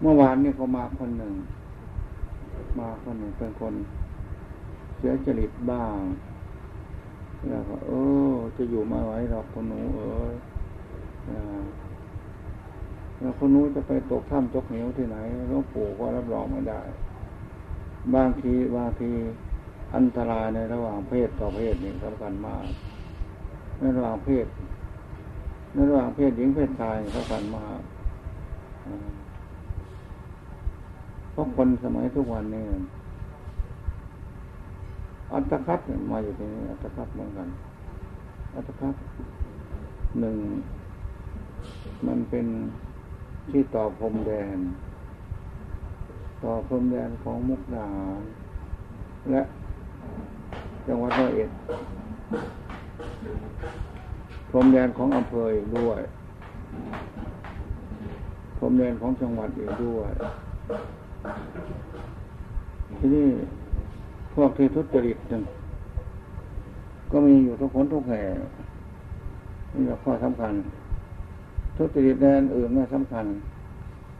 เมื่อวานนี่เขามาคนหนึ่ง มาคนหนึ่งเป็นคน เสียจริตบ้าง แล้วก็เออ จะอยู่มาไหวหรอกคนหนูเออแล้วคนนู้จะไปตกถ้ำตกเหวที่ไหนหลวงปู่ก็รับรองไม่ได้ บางทีบางทีอันตรายในระหว่างเพศต่อเพศนี่สำคัญมากในระหว่างเพศ ในระหว่างเพศหญิงเพศชายสำคัญมากเพราะคนสมัยทุกวันนี้อัตคัดมาอยู่ที่นี่อัตคัดเหมือนกัน อัตคัดหนึ่งมันเป็นที่ต่อพรมแดน ต่อพรมแดนของมุกดาหารและจังหวัดร้อยเอ็ด พรมแดนของอำเภออีกด้วย พรมแดนของจังหวัดอีกด้วย ที่นี่พวกที่ทุจริตนึงก็มีอยู่ทุกคนทุกแห่งนี่เราข้อสำคัญ ทุจริตในอื่นไม่สำคัญ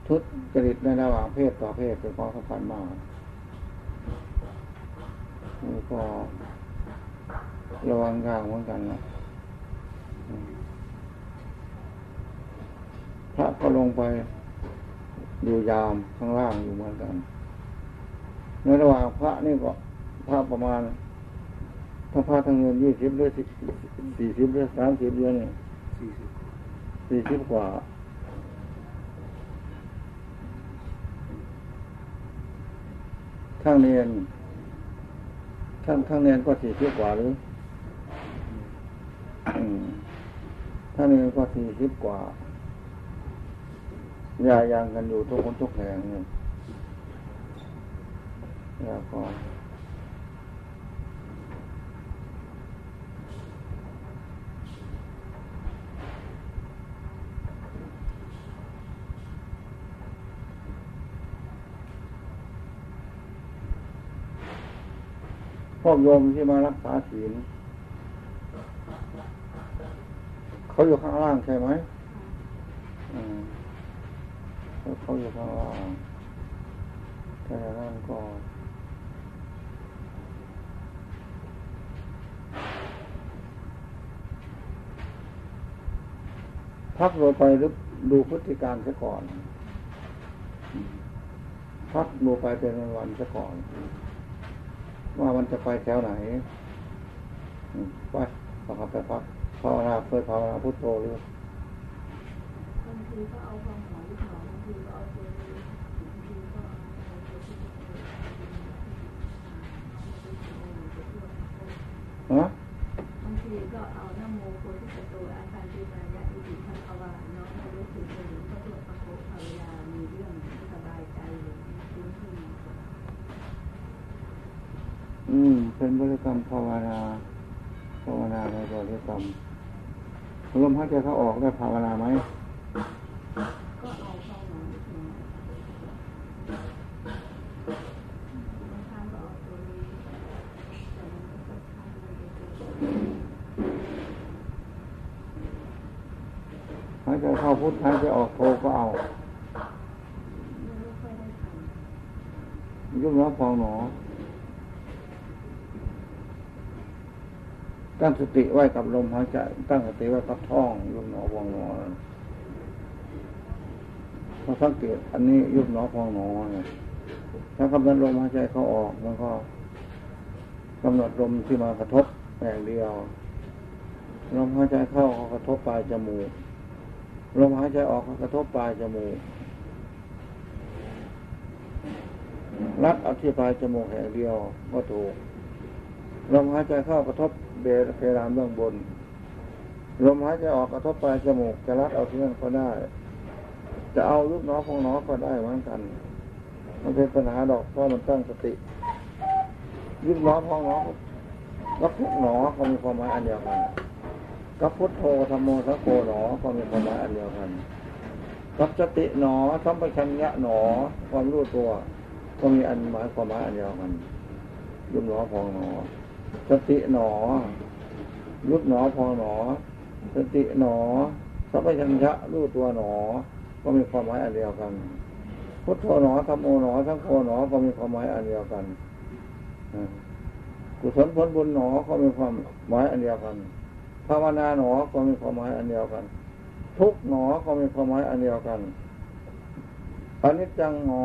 ทุจริตในระหว่างเพศต่อเพศเป็นข้อสำคัญมากนี่ก็ระวังยากเหมือนกันนะ พระก็ลงไปอยู่ยามข้างล่างอยู่เหมือนกันในระหว่างพระนี่ก็พระประมาณถ้าพระทั้งเงินยี่สิบหรือสี่สิบหรือสามสิบเดือนนี่สี่สิบกว่าทั้งเรียนทั้งทั้งเรียนก็สี่สิบกว่าหรือ ถ้าเรียก็สี่สิบกว่ายายังกันอยู่ทุกคนทุกแห่งเนี่ยแล้วก็พวกโยมที่มารักษาศีล เขาอยู่ข้างล่างใช่ไหมเขาอยู่ข้างล่างแต่นั่นก็พักลงไปหรือดูพฤติการซะก่อน พักดูไปเป็นวันซะก่อน ว่ามันจะไปแถวไหน ไปพอไปพัก ภาวนาเคยภาวนาพุทโธหรือบางทีก็เอาความหมายหน่อยบางทีก็เอาตัวบางทีก็ฮะบางทีก็เอาน้ำโมโพธิสัตว์อาการที่ปัญญาอิติทัพวาน้องไม่รู้สึกเลยก็ตัวประโคภรรยามีเรื่องสบายใจเลยคุ้นขึ้นอืม เป็นบริกรรมภาวนาภาวนาในบริกรรม ลมหายใจเขาออกได้ภาวนาไหมก็เอาเข้ามาหายใจเข้าพุทธหายใจออกโทก็เอายุ่งแล้วพองหนอ ตั้งสติไว้กับลมหายใจ ตั้งสติไว้กับท้องยุบหนอพองหนอพอสังเกตอันนี้ยุบหนอพองหนอเนี่ยถ้ากำหนดลมหายใจเขาออกมันก็กำหนดลมที่มากระทบแห่งเดียวลมหายใจเข้าเขากระทบปลายจมูกลมหายใจออกเขากระทบปลายจมูกรัดอธิบายจมูกแห่งเดียวก็ถูกลมหายใจเข้ากระทบ เบรเพดานเบื้องบน ลมหายใจออกกระทบปลายจมูกจะรัดเอาที่นั่นก็ได้ จะเอาลูกน้องพองน้องก็ได้เหมือนกัน มันเป็นปัญหาดอกเพราะมันตั้งสติลูกน้องพองน้องก็พุทหนอก็มีความหมายอันเดียวกันกับพุทโธธรรมโมสังโฆหนอก็มีความหมายอันเดียวกันกับสติหนอสัมปชัญญะหนอความรู้ตัว ก็มีอันหมายความหมายอันเดียวกันยุบหนอพองหนอ สติหนอ รุดหนอพอหนอ สติหนอสัพพัญญะรู้ตัวหนอ ก็มีความหมายอันเดียวกัน พุทโธหนอธรรมโอหนอทั้งโคหนอก็มีความหมายอันเดียวกันกุศลผลบุญหนอก็มีความหมายอันเดียวกันภาวนาหนอก็มีความหมายอันเดียวกัน ทุกหนอก็มีความหมายอันเดียวกันอนิจจังหนอ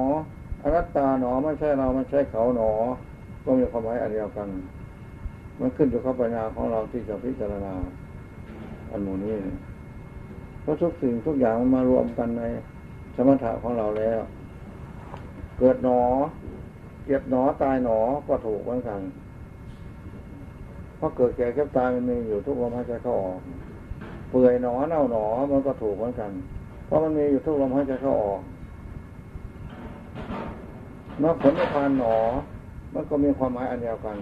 อนัตตาหนอไม่ใช่เราไม่ใช่เขาหนอ ก็มีความหมายอันเดียวกัน มันขึ้นอยู่กับปัญญาของเราที่จะพิจารณาอันหมู่นี้เพราะทุกสิ่งทุกอย่างมารวมกันในสมถะของเราแล้ว เกิดหนอเก็บหนอตายหนอก็ถูกเหมือนกันเพราะเกิดแก่เก็บตายมันมีอยู่ทุกลมหายใจเข้าออก เปื่อยหนอเน่าหนอมันก็ถูกเหมือนกัน เพราะมันมีอยู่ทุกลมหายใจเข้าออกมรรคผลนิพพานหนอ มันก็มีความหมายอันเดียวกัน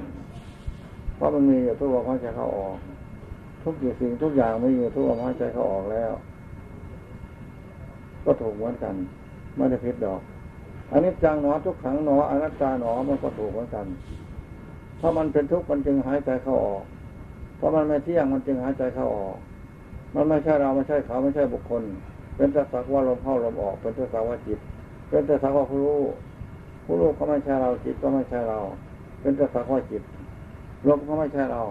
เพราะมันมีอยู่ทุกลมหายใจเข้าออก ทุกสิ่งทุกอย่างไม่มีทุกลมหายใจเข้าออกแล้ว ก็ถูกเหมือนกันไม่ได้ผิดดอกอันนี้จังหนอทุกขังหนออนัตตาหนอมันก็ถูกเหมือนกันเพราะมันเป็นทุกข์มันจึงหายใจเข้าออก เพราะมันไม่เที่ยงมันจึงหายใจเข้าออก มันไม่ใช่เราไม่ใช่เขาไม่ใช่บุคคล เป็นแต่สักว่าลมเข้าลมออก เป็นแต่สักว่าจิต เป็นแต่สักว่าผู้รู้ผู้รู้ก็ไม่ใช่เราจิตก็ไม่ใช่เรา เป็นแต่สักว่าจิต ลมก็ไม่ใช่เรา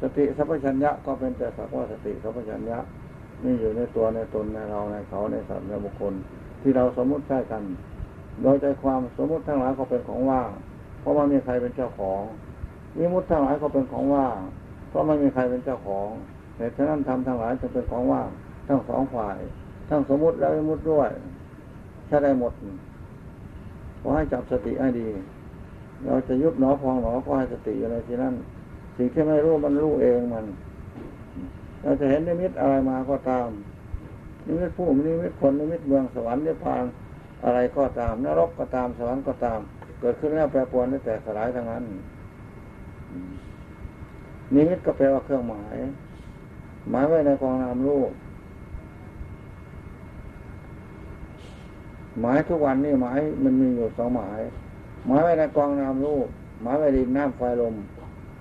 สติสัพพัญญะก็เป็นแต่สักว่าสติสัพพัญญะนี่อยู่ในตัวในตนในเราในเขาในสัตว์ในบุคคล ที่เราสมมุติใช้กัน โดยใจความสมมุติทั้งหลายก็เป็นของว่างเพราะไมันมีใครเป็นเจ้าของวิมุตทั้งหลายก็เป็นของว่างเพราะไม่มีใครเป็นเจ้าของเหตุฉะนั้นทำทั้งหลายจะเป็นของว่างทั้งสองฝ่าย ทั้งสมมุติและวิมุตด้วยใช้ได้หมดขอให้จับสติให้ดี เราจะยุบหนอพองหนอก็ให้สติอยู่ในที่นั้นสิ่งที่ไม่รู้มันรู้เองมัน เราจะเห็นนิมิตอะไรมาก็ตาม นิมิตผู้นิมิตคนนิมิตเมืองสวรรค์นิพพานอะไรก็ตามนรกก็ตามสวรรค์ก็ตาม เกิดขึ้นแล้วแปรปรวนแต่สลายทั้งนั้นนิมิตก็แปลว่าเครื่องหมาย หมายไว้ในกองนามรูปหมายทุกวันนี่หมายมันมีอยู่สองหมาย หมายไว้ในกองนามรูปหมายไว้ดินน้ำไฟลม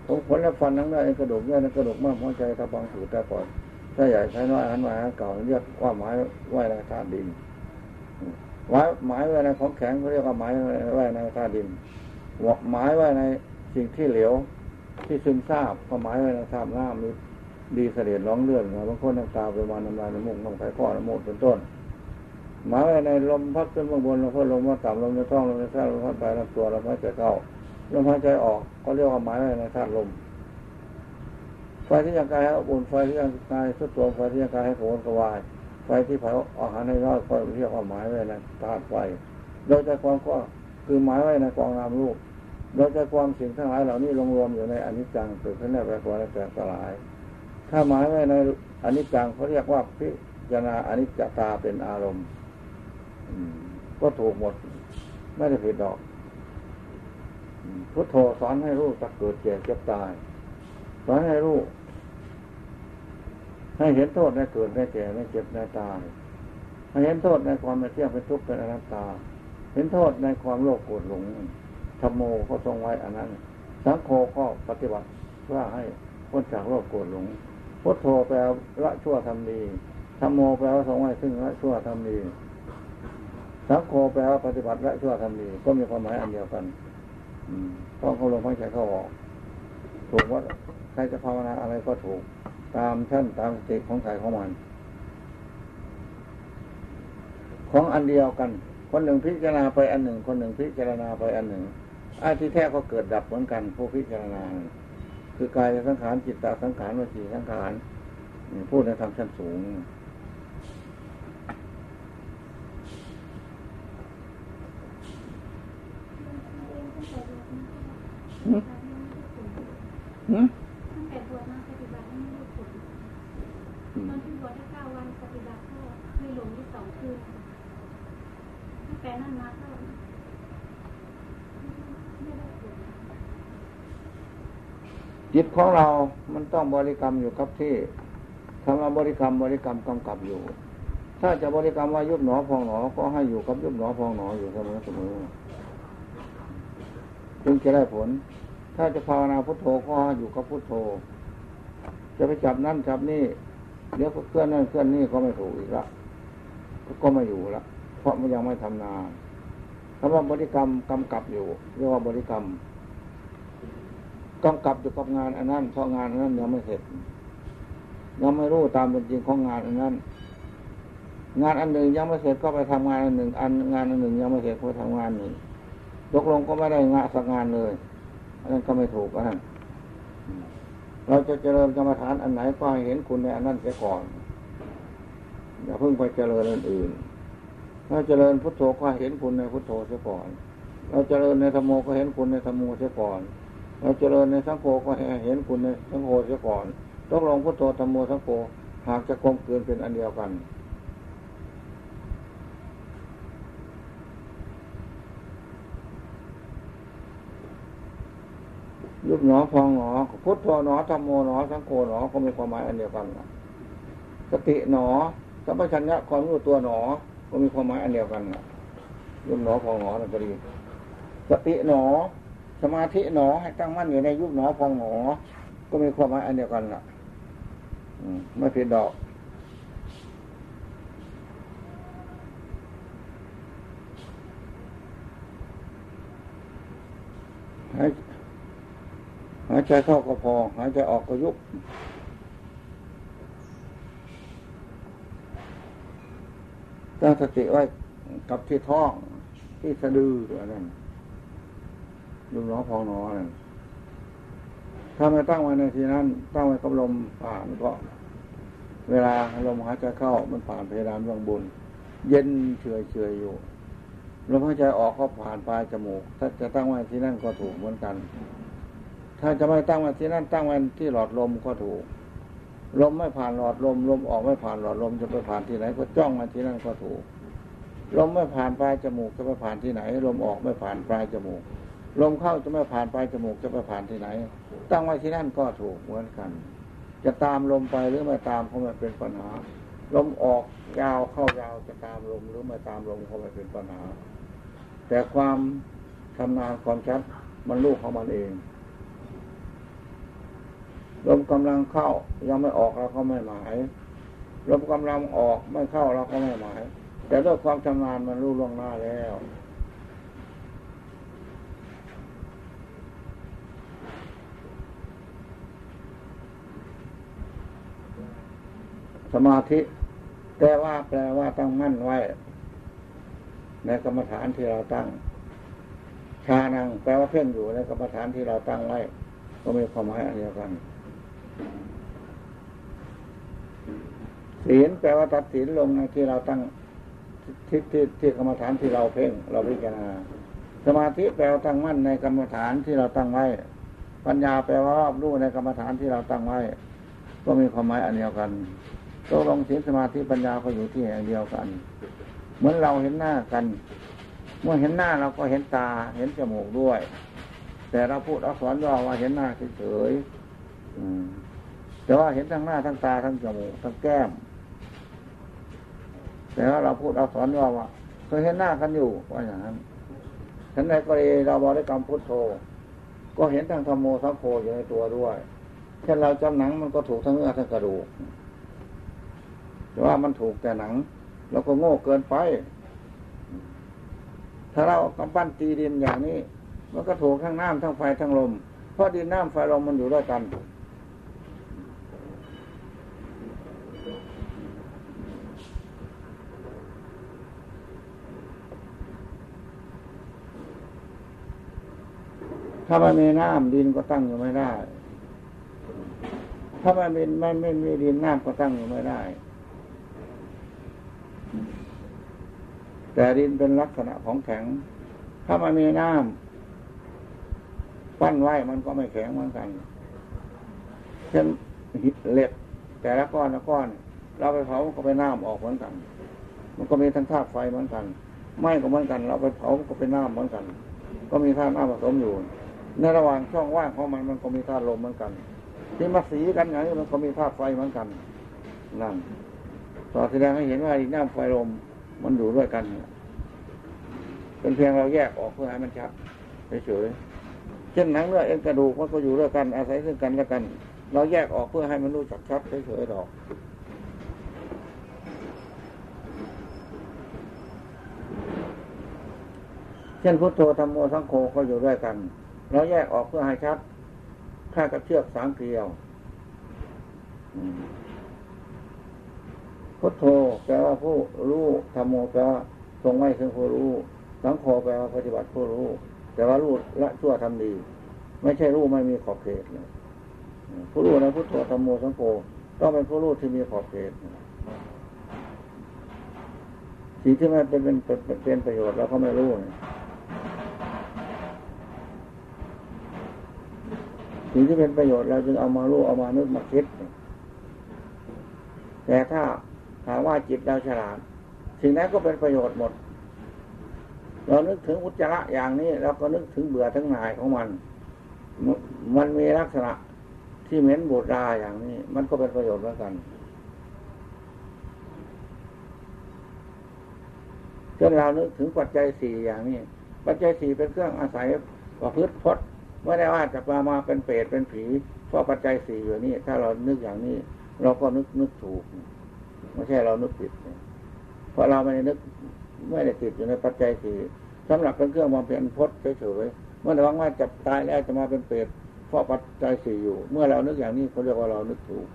ผมขนและฟันทั้งเนื้กระดูกเนื้อกระดูกมากหัวใจตะบังผืดตาปอดถ้าใหญ่ใช้น้อยอาหารหวาเก่าเรียกว่าหมายไว้ในธาตุดินไว้หมายไว้ในของแข็งเขาเรียกว่าหมายไว้ในธาตุดินหมายไว้ในสิ่งที่เหลวที่ซึมซาบก็หมายไว้ในธาตุน้ำมีดีเสด็จร้องเลื่อนบางคนน้ำตาไปมาน้ำลายน้ำมูกน้ำไข่ข้อน้ำมูดเป็นต้น หมายไว้ในลมพัดขึ้นบางบนลมพัดลมมาต่ำลมในท้องลมในไส้ลมพัดไปลำตัวลมหายใจเข้าลมหายใจออกก็เรียกว่าหมายไว้ในธาตุลมไฟที่ยังกายให้อุ่นไฟที่ยังกายสุดตัวไฟที่ยังกายให้โผล่กระวาย ไฟที่เผาอาหารให้รอดก็เรียกว่าหมายไว้ในธาตุไฟ โดยใจความก็คือหมายไว้ในกองนามรูปโดยใจความสิ่งทั้งหลายเหล่านี้ลงรวมอยู่ในอนิจจังเกิดขึ้นในแปรปรวนและแตกสลาย ถ้าหมายไว้ในอนิจจังเขาเรียกว่าพิจารณาอนิจจตาเป็นอารมณ์ ก็ถูกหมด ไม่ได้ผิดดอกพุทโธสอนให้รู้จะเกิดเจ็บเจ็บตาย สอนให้รู้ ให้เห็นโทษในเกิดในแก่ในเจ็บในตาย ให้เห็นโทษในความไม่เที่ยงเป็นทุกข์เป็นอนัตตา เห็นโทษในความโลภโกรธหลงธรรมโมก็ทรงไว้อันนั้น สังโฆก็ปฏิบัติเพื่อให้พ้นจากโลภโกรธหลงพุทโธแปลละชั่วทำดีธรรมโมแปลว่าทรงไว้ซึ่งละชั่วทำดี สังโฆแปลว่าปฏิบัติและชั่วทำดีก็มีความหมายอันเดียวกันต้องเข้าลงพังใจเข้าออก ถูกว่าใครจะภาวนาอะไรก็ถูก ตามชั้นตามสติของใครของมัน ของอันเดียวกัน คนหนึ่งพิจารณาไปอันหนึ่ง คนหนึ่งพิจารณาไปอันหนึ่งอาที่แท้ก็เกิดดับเหมือนกันผู้พิจารณา คือกายสังขารจิตตาสังขารวิจีสังขารพูดในธรรมชั้นสูงหืมแป นั่นมาก็จิตของเรามันต้องบริกรรมอยู่ครับที่คำว่าบริกรรมบริกรรมกำกับอยู่ ถ้าจะบริกรรมว่ายุบหนอพองหนอ ก็ให้อยู่กับยุบหนอพองหนออยู่เสมอเสมอจึงจะได้ผล ถ้าจะภาวนาพุทโธก็อยู่กับพุทโธ จะไปจับนั่นจับนี่เดี๋ยวเคลื่อนนั่นเคลื่อนนี่ก็ไม่ถูกอีกละก็ไม่อยู่ละ เพราะมันยังไม่ทำนาคำว่าบริกรรมกำกับอยู่ เรียกว่าบริกรรมกำกับอยู่กับงานอันนั้นเพราะงานอันนั้นยังไม่เสร็จยังไม่รู้ตามเป็นจริงของงานอันนั้น งานอันหนึ่งยังไม่เสร็จก็ไปทำงานอันหนึ่ง อันงานอันหนึ่งยังไม่เสร็จก็ไปทำงานหนึ่งตกลงก็ไม่ได้งานสักงานเลยอันนั้นก็ไม่ถูกอันนั้นเราจะเจริญกรรมฐานอันไหนก็ให้เห็นคุณในอันนั้นเสียก่อนอย่าเพิ่งไปเจริญอันอื่น ถ้าเจริญพุทโธก็เห็นคุณในพุทโธเสียก่อน เราเจริญในธรรมโมก็เห็นคุณในธรรมโมเสียก่อน เราเจริญในสังโฆก็เห็นคุณในสังโฆเสียก่อนต้องลงพุทโธธรรมโมสังโฆหากจะกลมเกินเป็นอันเดียวกัน ยุบหนอพองหนอ พุทโธหนอธรรมโมหนอสังโฆหนอก็มีความหมายอันเดียวกันสติหนอสัมปชัญญะความรู้ตัวหนอ ก็มีความหมายอันเดียวกันยุบหนอพองหนอนั่นก็ดีสติหนอ สมาธิหนอให้ตั้งมั่นอยู่ในยุบหนอพองหนอ ก็มีความหมายอันเดียวกันล่ะไม่ผิดดอกหายหายใจเข้าก็พอ หายใจออกก็ยุบ ตั้งสติไว้กับที่ท้อง ที่สะดืออันนั้นดูหนองพองหนอนั่นถ้าไม่ตั้งไว้ในที่นั้น ตั้งไว้กับลมผ่านก็ เวลาลมหายใจเข้ามันผ่านเพดานเบื้องบนเย็นเฉยเฉยอยู่ลมหายใจออกก็ผ่านปลายจมูก ถ้าจะตั้งไว้ที่นั่นก็ถูกเหมือนกัน ถ้าจะไม่ตั้งไว้ที่นั่นตั้งไว้ที่หลอดลมก็ถูก ลมไม่ผ่านหลอดลมลมออกไม่ผ่านหลอดลมจะไปผ่านที่ไหน ก็จ้องมาที่นั่นก็ถูกลมไม่ผ่านปลายจมูกจะไปผ่านที่ไหน ลมออกไม่ผ่านปลายจมูก ลมเข้าจะไม่ผ่านปลายจมูกจะไปผ่านที่ไหน ตั้งไว้ที่นั่นก็ถูกเหมือนกัน จะตามลมไปหรือไม่ตามก็ไม่เป็นปัญหา ลมออกยาวเข้ายาวจะตามลมหรือไม่ตามลมก็ไม่เป็นปัญหา แต่ความทำงานความชัดมันลูกของมันเอง ลมกำลังเข้ายังไม่ออกเราก็ไม่หมายลมกำลังออกไม่เข้าเราก็ไม่หมาย แต่ด้วยความชำนาญมันรู้ล่วงหน้าแล้วสมาธิ แต่ว่าแปลว่าตั้งมั่นไว้ ในกรรมฐานที่เราตั้ง ชานังแปลว่าเพ่งอยู่ในกรรมฐานที่เราตั้งไว้ ก็มีความหมายอันเดียวกัน ศีลแปลว่าตัดศีลลงในที่เราตั้งที่ที่ที่กรรมฐานที่เราเพ่งเราพิจารณา สมาธิแปลว่าตั้งมั่นในกรรมฐานที่เราตั้งไว้ ปัญญาแปลว่ารอบรู้ในกรรมฐานที่เราตั้งไว้ ก็มีความหมายอันเดียวกันตกลงศีลสมาธิปัญญาก็อยู่ที่แห่งเดียวกัน เหมือนเราเห็นหน้ากัน เมื่อเห็นหน้าเราก็เห็นตาเห็นจมูกด้วย แต่เราพูดอักษรย่อว่าเห็นหน้าเฉยๆ แต่ว่าเห็นทั้งหน้าทั้งตาทั้งจมูกทั้งแก้ม แต่ว่าเราพูดเอักษรย่อว่าเคยเห็นหน้ากันอยู่ว่าอย่างนั้นฉันในกรณีเราบริกรรมพุทโธ ก็เห็นทั้งธรรมโมสังโฆอยู่ในตัวด้วยเช่นเราจำหนังมันก็ถูกทั้งเนื้อทั้งกระดูกแต่ว่ามันถูกแต่หนังเราก็โง่เกินไป ถ้าเรากำปั้นตีดินอย่างนี้ มันก็ถูกทั้งน้ำทั้งไฟทั้งลม เพราะดินน้ำไฟลมมันอยู่ด้วยกัน ถ้าไม่มีน้ำดินก็ตั้งอยู่ไม่ได้ ถ้าไม่มีไม่ไม่มีดินน้ำก็ตั้งอยู่ไม่ได้ แต่ดินเป็นลักษณะของแข็ง ถ้ามันมีน้ำปั้นไว้มันก็ไม่แข็งเหมือนกัน เช่นเหล็กแต่ละก้อนละก้อน เราไปเผาก็ไปน้ำออกเหมือนกัน มันก็มีทั้งธาตุไฟเหมือนกัน ไม้ก็เหมือนกัน เราไปเผาก็เป็นน้ำเหมือนกัน ก็มีธาตุน้ำผสมอยู่ ในระหว่างช่องว่างของมันมันก็มีธาตุลมเหมือนกัน ที่มาสีกันอย่างนี้มันก็มีธาตุไฟเหมือนกันนั่นต่อแสดงให้เห็นว่าน้ำไฟลมมันอยู่ด้วยกันเป็นเพียงเราแยกออกเพื่อให้มันชัดเฉยเช่นหนังเนื้อเอ็นกระดูกมันก็อยู่ด้วยกันอาศัยซึ่งกันและกัน เราแยกออกเพื่อให้มันรู้จักชัดเฉยๆดอกเช่นพุทโธธรรมโอสังโฆก็อยู่ด้วยกัน เราแยกออกเพื่อให้ชัดค่ากับเชือกสามเกลียวพุทโธแปลว่าผู้รู้ธรรมโมแปลว่าทรงไว้ถึงผู้รู้สังโฆแปลว่าปฏิบัติผู้รู้ แต่ว่ารู้ละชั่วทำดี ไม่ใช่รู้ไม่มีขอบเขตผู้รู้ในพุทโธธรรมโมสังโฆต้องเป็นผู้รู้ที่มีขอบเขตสิ่งที่มันเป็นเป็นเป็นประโยชน์เราก็ไม่รู้ สิ่งที่เป็นประโยชน์เราจึงเอามารู้เอามานึกมาคิด แต่ถ้าถามว่าจิตเราฉลาด สิ่งนั้นก็เป็นประโยชน์หมด เรานึกถึงอุจจาระอย่างนี้เราก็นึกถึงเบื่อทั้งหน่ายของมัน มันมีลักษณะที่เหม็นบูดราอย่างนี้ มันก็เป็นประโยชน์เหมือนกันเช่นเรานึกถึงปัจจัยสี่อย่างนี้ ปัจจัยสี่เป็นเครื่องอาศัยประพฤติพจน์ ไม่ได้ว่าจะมามาเป็นเปรตเป็นผีเพราะปัจจัยสี่อยู่นี่ถ้าเรานึกอย่างนี้ เราก็นึกนึกถูกไม่ใช่เรานึกผิดเพราะเราไม่ได้นึกไม่ได้ติดอยู่ในปัจจัยสี่สำหรับเป็นเครื่องมองเป็นพจน์เฉยๆเมื่อเราว่าจะตายแล้วจะมาเป็นเปรตเพราะปัจจัยสี่อยู่ เมื่อเรานึกอย่างนี้เขาเรียกว่าเรานึกถูก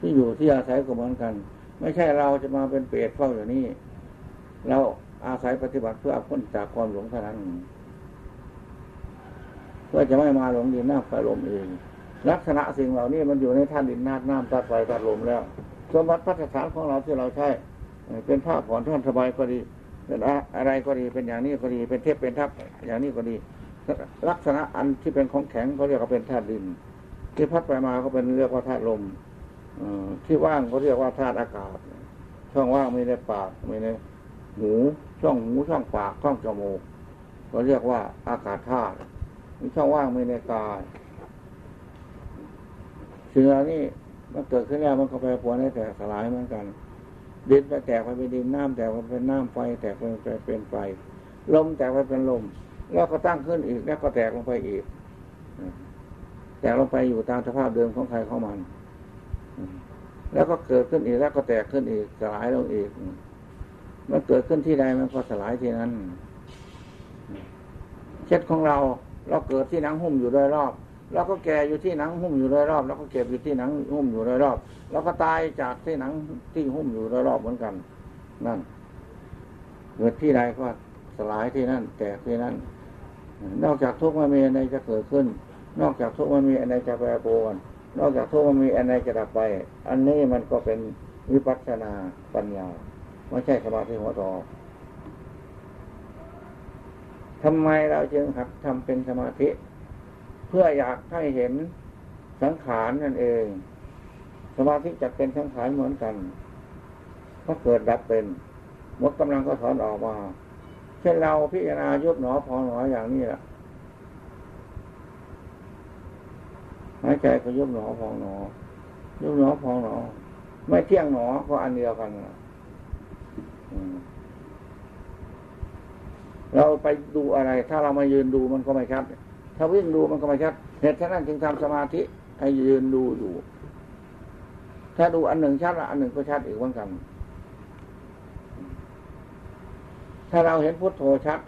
ที่อยู่ที่อาศัยก็เหมือนกัน ไม่ใช่เราจะมาเป็นเปรตเฝ้าอยู่นี้เราอาศัยปฏิบัติเพื่อพ้นจากความหลงเท่านั้น เพื่อจะไม่มาหลงดินน้ำไฟลมเอง ลักษณะสิ่งเหล่านี้มันอยู่ในท่านดินน้ำน้ำตัดไฟตัดลมแล้ว สมบัติพัฒฐานของเราที่เราใช้เป็นผ้าผ่อนท่อนสบายก็ดี เป็นอะไรก็ดีเป็นอย่างนี้ก็ดี เป็นเทพเป็นทับอย่างนี้ก็ดี ลักษณะอันที่เป็นของแข็งเขาเรียกว่าเป็นธาตุดิน ที่พัดไปมาก็เป็นเรียกว่าธาตุลมที่ว่างเขาเรียกว่าธาตุอากาศ ช่องว่างมีในปากมีในหูช่องหูช่องปากช่องจมูกเขาเรียกว่าอากาศธาตุ มีช่องว่างมีในกายสิ่งเหล่านี้มันเกิดขึ้นแล้วมันก็แปปวนให้แตกสลายเหมือนกัน ดินไปแตกไปเป็นดินน้ำแตกไปเป็นน้ำไฟ แตกไปเป็นไฟ ลมแตกไปเป็นลม แล้วก็ตั้งขึ้นอีก แล้วก็แตกลงไปอีก แตกลงไปอยู่ตามสภาพเดิมของใครของมัน แล้วก็เกิดขึ้นอีก แล้วก็แตกขึ้นอีก สลายลงอีก มันเกิดขึ้นที่ใดมันก็สลายที่นั้น เช็ดของเรา เราเกิดที่หนังหุ้มอยู่โดยรอบเราก็แก่อยู่ที่หนังหุ้มอยู่โดยรอบแล้วก็เก็บอยู่ที่หนังหุ้มอยู่โดยรอบแล้วก็ตายจากที่หนังที่หุ้มอยู่โดยรอบเหมือนกัน นั่นเกิดที่ใดก็สลายที่นั่น แตกที่นั่น นอกจากทุกข์มันมีอะไรจะเกิดขึ้น นอกจากทุกข์มันมีอะไรจะแปรปรวนนอกจากทุกข์มันมีอะไรจะดับไป อันนี้มันก็เป็นวิปัสสนาปัญญาไม่ใช่สมาธิหัวต่อ ทำไมเราจึงหัดทำเป็นสมาธิ เพื่ออยากให้เห็นสังขารนั่นเอง สมาธิจะเป็นสังขารเหมือนกันก็เกิดดับเป็นหมดกำลังก็ถอนออกมา เช่นเราพิจารณายุบหนอพองหนออย่างนี้แหละหายใจก็ยุบหนอพองหนอยุบหนอพองหนอ ไม่เที่ยงหนอก็อันเดียวกันอืม เราไปดูอะไร ถ้าเรามายืนดูมันก็ไม่ชัด ถ้าวิ่งดูมันก็ไม่ชัด เหตุฉะนั้นจึงทำสมาธิให้ยืนดูอยู่ ถ้าดูอันหนึ่งชัดอันหนึ่งก็ชัดอีกเหมือนกัน ถ้าเราเห็นพุทโธชัด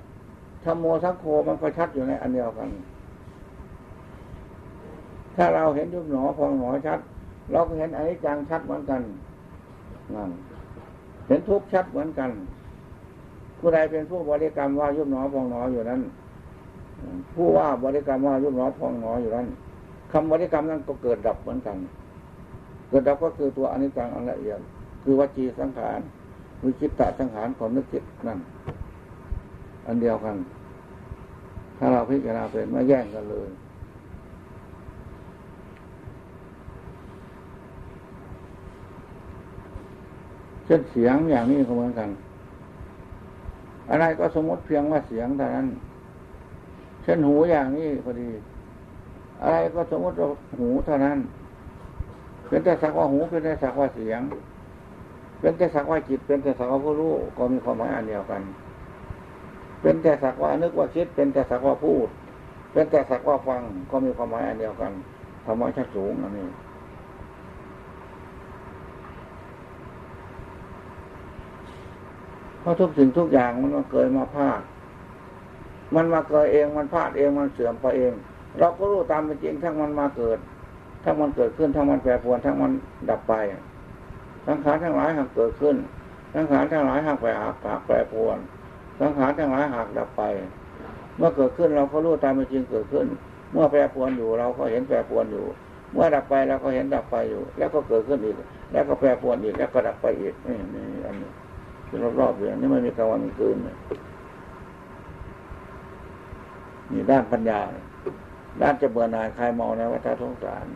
ธรรมโมสังโฆมันก็ชัดอยู่ในอันเดียวกัน ถ้าเราเห็นยุบหนอพองหนอชัด เราก็เห็นอนิจจังชัดเหมือนกันนั่นเห็นทุกข์ชัดเหมือนกัน ผู้ใดเป็นผู้บริกรรมว่ายุบหนอพองหนออยู่นั้น ผู้ว่าบริกรรมว่ายุบหนอพองหนออยู่นั้นคำบริกรรมนั้นก็เกิดดับเหมือนกัน เกิดดับก็คือตัวอนิจจังอันละเอียดคือวจีสังขารวิจิตตสังขารของนึกคิดนั่น อันเดียวกัน ถ้าเราพิจารณาเป็นไม่แย่งกันเลยเช่นเสียงอย่างนี้ก็เหมือนกัน อะไรก็สมมติเพียงว่าเสียงเท่านั้นเช่นหูอย่างนี้พอดี อะไรก็สมมติว่าหูเท่านั้นเป็นแต่สักว่าหูเป็นแต่สักว่าเสียง เป็นแต่สักว่าจิต เป็นแต่สักว่าผู้รู้ก็มีความหมายอันเดียวกัน เป็นแต่สักว่านึกว่าคิด เป็นแต่สักว่าพูด เป็นแต่สักว่าฟังก็มีความหมายอันเดียวกันธรรมะชั้นสูงอันนี้ ราะทุกสิ่งทุกอย่างมันมาเกิดมาพลาด มันมาเกิดเองมันพลาดเองมันเสื่อมไปเอง เราก็รู้ตามเป็นจริงทั้งมันมาเกิด ทั้งมันเกิดขึ้นทั้งมันแปรปรวนทั้งมันดับไปสังขารทั้งหลายหากเกิดขึ้นสังขารทั้งหลายหากแปรหากแปรปรวนสังขารทั้งหลายหากดับไป เมื่อเกิดขึ้นเราก็รู้ตามเป็นจริงเกิดขึ้น เมื่อแปรปรวนอยู่เราก็เห็นแปรปรวนอยู่ เมื่อดับไปเราก็เห็นดับไปอยู่ แล้วก็เกิดขึ้นอีก แล้วก็แปรปรวนอีกแล้วก็ดับไปอีกนี่นี่อันนี้ เป็นรอบๆอย่างนี้ไม่มีกลางวันกลางคืนนี่ด้านปัญญา ด้านจะเบื่อหน่ายคลายมาในวัฏสงสาร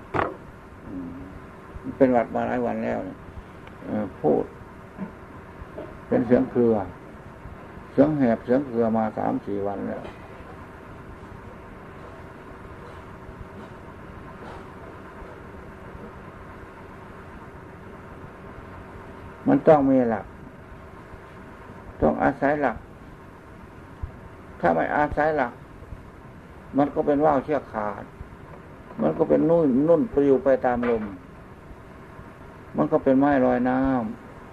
เป็นวัดมาหลายวันแล้วพูด เป็นเสียงเครือ เสียงแหบเสียงเครือมาสามสี่วันแล้วมันต้องมีหลัก ต้องอาศัยหลัก ถ้าไม่อาศัยหลัก มันก็เป็นว่าวเชือกขาด มันก็เป็นนุ่นนุ่นปลิวไปตามลม มันก็เป็นไม้ลอยน้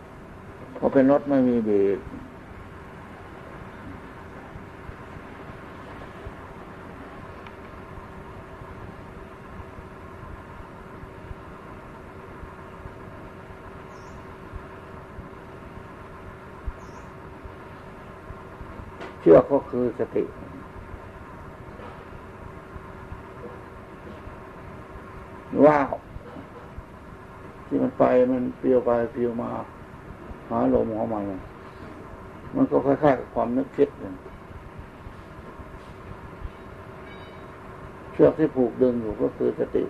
ำก็เป็นรถไม่มีเบรก ชื่อก็คือสติ ว้าว ที่มันไปมันเปลี่ยวไปเปลี่ยวมา หาลมของมันมันก็คล้ายๆกับความนึกคิดเชือกที่ผูกดึงอยู่ก็คือสติ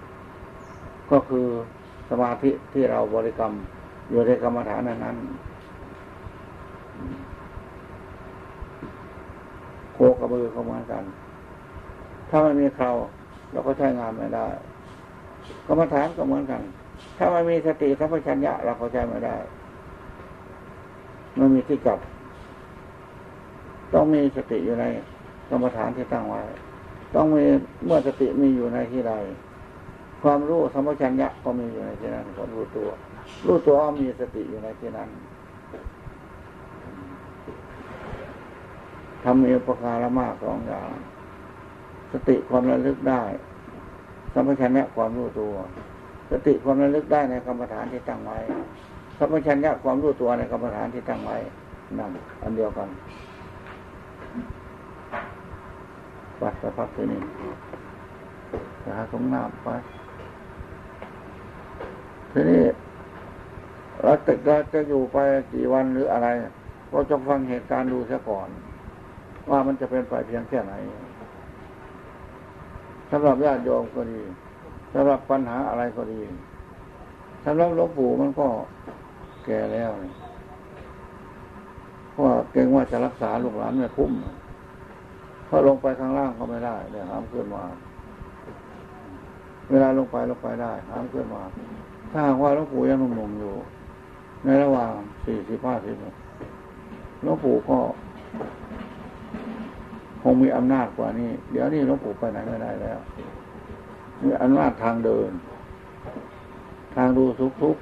ก็คือสมาธิที่เราบริกรรมอยู่ในกรรมฐานนั้น โคกับมือเข้ามากัน ถ้าไม่มีเขาเราก็ใช้งานไม่ได้กรรมฐานก็เหมือนกัน ถ้าไม่มีสติสัมปชัญญะเราเข้าใจไม่ได้ไม่มีที่กลับ ต้องมีสติอยู่ในกรรมฐานที่ตั้งไว้ ต้องมีเมื่อสติมีอยู่ในที่ใด ความรู้สัมปชัญญะก็มีอยู่ในที่นั้นความรู้ตัว รู้ตัวมีสติอยู่ในที่นั้น ทำมีอุปการะมากสองอย่าง สติความระลึกได้สัมปชัญญะความรู้ตัว สติความระลึกได้ในกรรมฐานที่ตั้งไว้สัมปชัญญะความรู้ตัวในกรรมฐานที่ตั้งไว้นั่นอันเดียวกันปัดสสพักที่นี่หาสงน้ำไปทีนี้เราจะจะอยู่ไปกี่วันหรืออะไร ก็จงฟังเหตุการณ์ดูซะก่อน ว่ามันจะเป็นไปเพียงแค่ไหนสำหรับญาติโยมก็ดีสำหรับปัญหาอะไรก็ดีสำหรับหลวงปู่มันก็แก่แล้วเพราะเกรงว่าจะรักษาลูกหลานไม่คุ้มเพราะลงไปข้างล่างก็ไม่ได้เดี๋ยห้ามขึ้นมา เวลาลงไปลงไปได้ห้ามขึ้นมา ถ้าว่าหลวงปู่ยังหนุ่มๆอยู่ ในระหว่างสี่สิบห้าสิบหลวงปู่ก็ คงมีอำนาจกว่านี้ เดี๋ยวนี้หลวงปู่ไปไหนไม่ได้แล้วนี่อำนาจทางเดิน ทางดูทุกทุก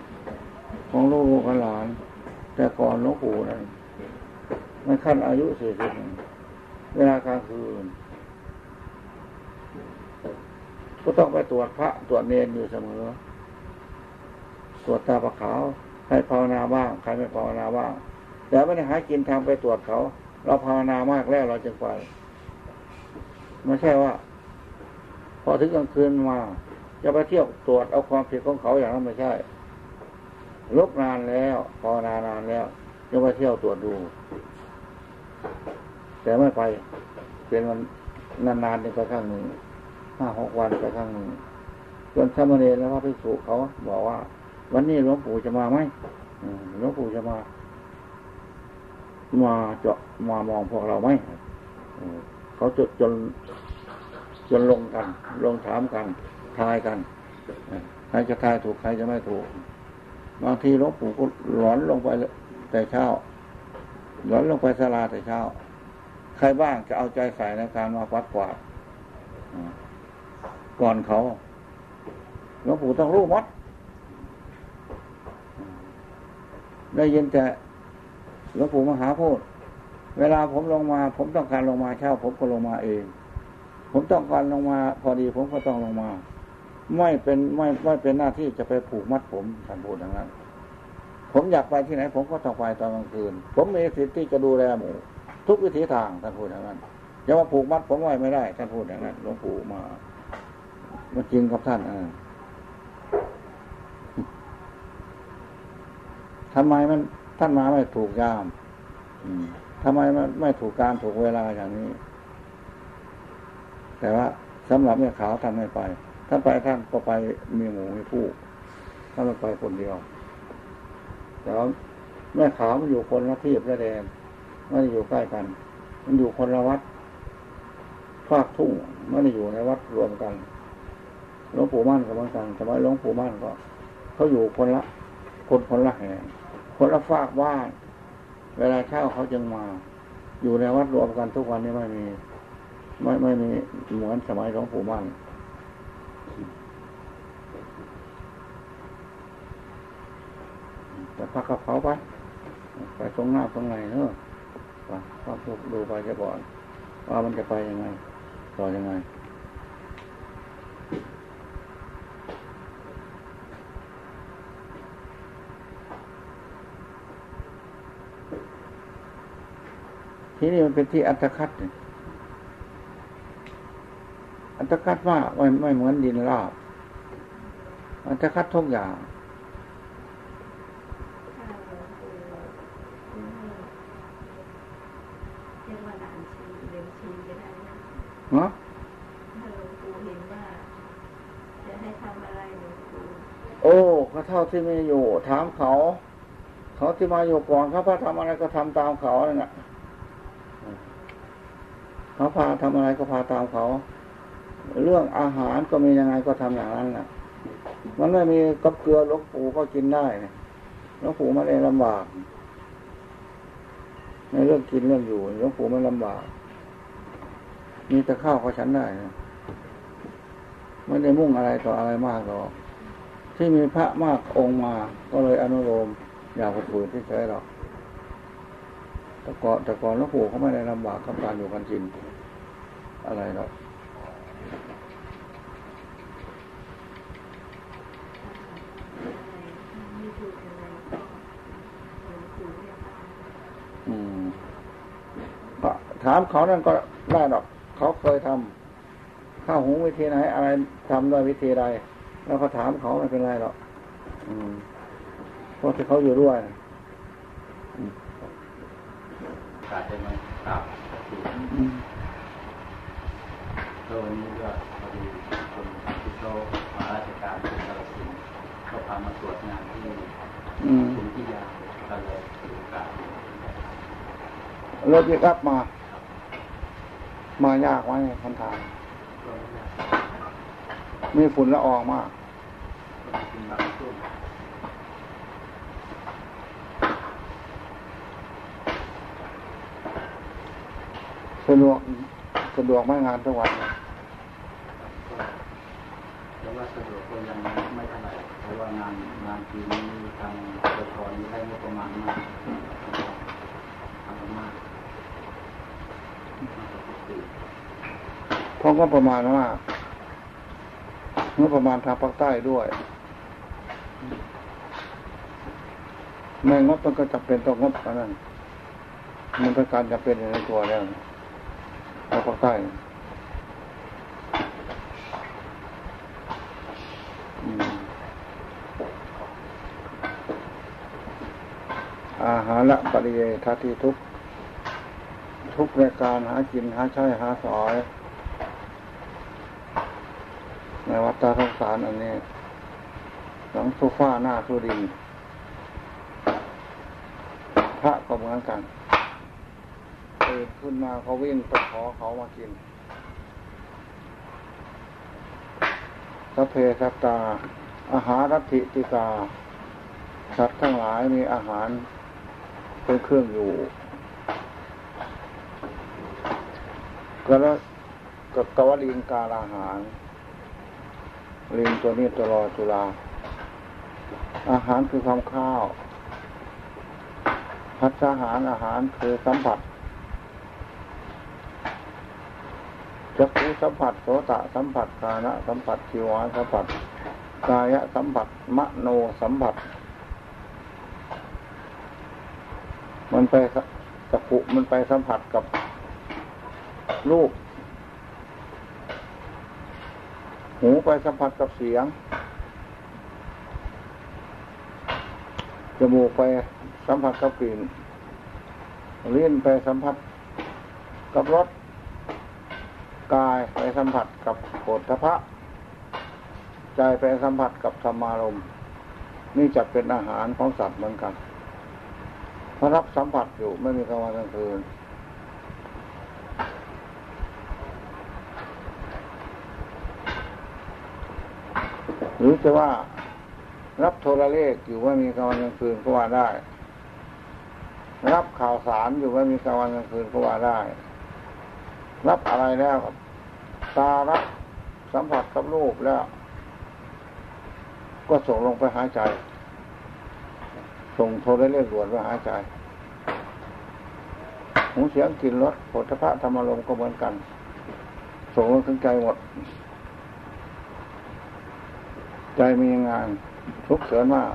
ของลูกหลาน แต่ก่อนหลวงปู่นั้นมันขั้นอายุสี่สิบเวลากลางคืน ก็ต้องไปตรวจพระตรวจเนรอยู่เสมอ ตรวจตาประขาวใครภาวนาบ้างใครไม่ภาวนาบ้างแต่ไม่ได้หากินทางไปตรวจเขา เราภาวนามากแล้วเราจึงไป ไม่ใช่ว่า พอถึงกลางคืนมาจะไปเที่ยวตรวจเอาความผิดของเขาอย่างนั้นไม่ใช่ลบนานแล้วพอนานานแล้วจะไปเที่ยวตรวจดู แต่ไม่ไป เป็นวันนานๆไปข้างหนึ่งห้าหกวันไปข้างหนึ่งจนสมเณรแล้วพระภิกษุเขาบอกว่า วันนี้หลวงปู่จะมาไหมหลวงปู่จะมา มาเจาะมามองพวกเราไหม เขาจดจน จนลงกัน ลงถามกัน ทายกันใครจะทายถูกใครจะไม่ถูก บางทีหลวงปู่ก็หลอนลงไปแต่เช้า หลอนลงไปสลาแต่เช้า ใครบ้างจะเอาใจใส่ในการมาปัดกวาดก่อนเขาหลวงปู่ต้องรู้มัด ได้ยินแต่หลวงปู่มหาพูด เวลาผมลงมา ผมต้องการลงมาเช่าผมก็ลงมาเอง ผมต้องการลงมา พอดีผมก็ต้องลงมา ไม่เป็นไม่ไม่เป็นหน้าที่จะไปผูกมัดผมท่านพูดอย่างนั้น ผมอยากไปที่ไหน ผมก็ต้องไปตอนกลางคืน ผมมีสิทธิ์ที่จะดูแลหมู่ทุกวิถีทางท่านพูดอย่างนั้นอย่ามาผูกมัดผมไว้ไม่ได้ท่านพูดอย่างนั้นหลวงปู่มามาจริงกับท่านอ่าทำไมมันท่านมาไม่ถูกยาม ทำไมมันไม่ถูกการถูกเวลาอย่างนี้ แต่ว่าสำหรับแม่ขาวท่านไม่ไป ท่านไปท่านก็ไปมีหมูมีผู้ท่านไม่ไปคนเดียวแต่ว่าแม่ขาวมันอยู่คนละที่ละแดนไม่ได้อยู่ใกล้กัน มันอยู่คนละวัดภาคทุ่งไม่ได้อยู่ในวัดรวมกันหลวงปู่มั่นกับมันกันสมัยหลวงปู่มั่นก็เขาอยู่คนละ คนคนละแห่งคนละฝากบ้าน เวลาเช่าเขาจึงมา อยู่ในวัดรวมกันทุกวันนี้ไม่มี ไม่ไม่มีเหมือนสมัยหลวงปู่มั่นแต่พักกับเขาไปไปตรงหน้าตรงไหนเนอะพักดูไปจะก่อน ว่ามันจะไปยังไง ต่อยังไง ที่นี่มันเป็นที่อัตคัดอัตคัดมาไม่ไม่เหมือนดินราบอัตคัดทุกอย่างเนาะโอ้เขาเท่าที่มีอยู่ ถามเขา เขาที่มาอยู่ก่อนเขาพาทำอะไรก็ทำตามเขาเนี่ย เขาพาทำอะไรก็พาตามเขา เรื่องอาหารก็มียังไงก็ทำอย่างนั้นแหละมันไม่มีกับเกลือลวงปู่ก็กินได้หลวงปู่ไม่ได้ลำบาก ในเรื่องกินเรื่องอยู่หลวงปู่ไม่ลำบาก มีแต่ข้าวก็ฉันได้ไม่ได้มุ่งอะไรต่ออะไรมากหรอกที่มีพระมากองค์มา ก็เลยอนุโลมอยากฝืนที่ใช้หรอกแต่ก่อนแต่ก่อนหลวงปู่เขาไม่ได้ลำบากกับการอยู่กันกิน อะไรหรอกถามเขานั่นก็ได้หรอก เขาเคยทำข้าวหุงวิธีไหน อะไรทำด้วยวิธีใดแล้วเขาถามเขาไม่เป็นไรหรอกเพราะที่เขาอยู่ด้วยขาจะมากราบ ตัวนี้ก็พอดีคนที่เขามาราชการที่เราสินเขาพามาตรวจงานที่คุณที่ยาก็เลยถือโอกาสรถยีรับมา มายากไว้คันทางมีฝุ่นละอองมากสะดวกสะดวกไม่งานทุกวัน ว่าสะดวกก็ยังไม่เท่าไหร่เพราะว่างานงานปีนี้ทางบริษัทนี้ได้งบประมาณมากทำมากเพราะก็ประมาณว่างบประมาณทางภาคใต้ด้วยแม่งบมันก็จำเป็นต้องงบเท่านั้นมันเป็นการจำเป็นในตัวแล้วภาคใต้ อาหารละปริเยทัติทุก ทุกรายการหากินหาใช้หาสอย ในวัฏสงสารอันนี้หลังโซฟาหน้าสุดินพระก็เหมือนกันตื่นขึ้นมาเขาวิ่งไปขอเขามากินสัพเพสัตตาอาหารรัติติกา สัตว์ทั้งหลายมีอาหาร เป็นเครื่องอยู่ ก็แล้วกับกวลิงการอาหาร ลิงตัวนี้ตัวรอจุลา อาหารคือความข้าวพัฒหารอาหารคือสัมผัสจักขุสัมผัสโสตะสัมผัสกานะสัมผัสชิวะสัมผัสกายะสัมผัสมโนสัมผัส มันไปจักขุมันไปสัมผัสกับรูป หูไปสัมผัสกับเสียง จมูกไปสัมผัสกับกลิ่นลิ้นไปสัมผัสกับรสกายไปสัมผัสกับโผฏฐพะใจไปสัมผัสกับธรรมารมนี่จะเป็นอาหารของสัตว์เหมือนกัน เพราะรับสัมผัสอยู่ไม่มีกลางวันกลางคืนหรือจะว่ารับโทรเลขอยู่ไม่มีกลางวันกลางคืนก็ว่าได้ รับข่าวสารอยู่ไม่มีกลางวันกลางคืนก็ว่าได้ รับอะไรแล้วตารับสัมผัสกับรูปแล้ว ก็ส่งลงไปหายใจ ส่งโทรได้เลขด่วนไปหายใจหูเสียงกลิ่นรสผลพระธรรมารมก็เหมือนกัน ส่งลงถึงใจหมด ใจมีงานทุกเสือนมาก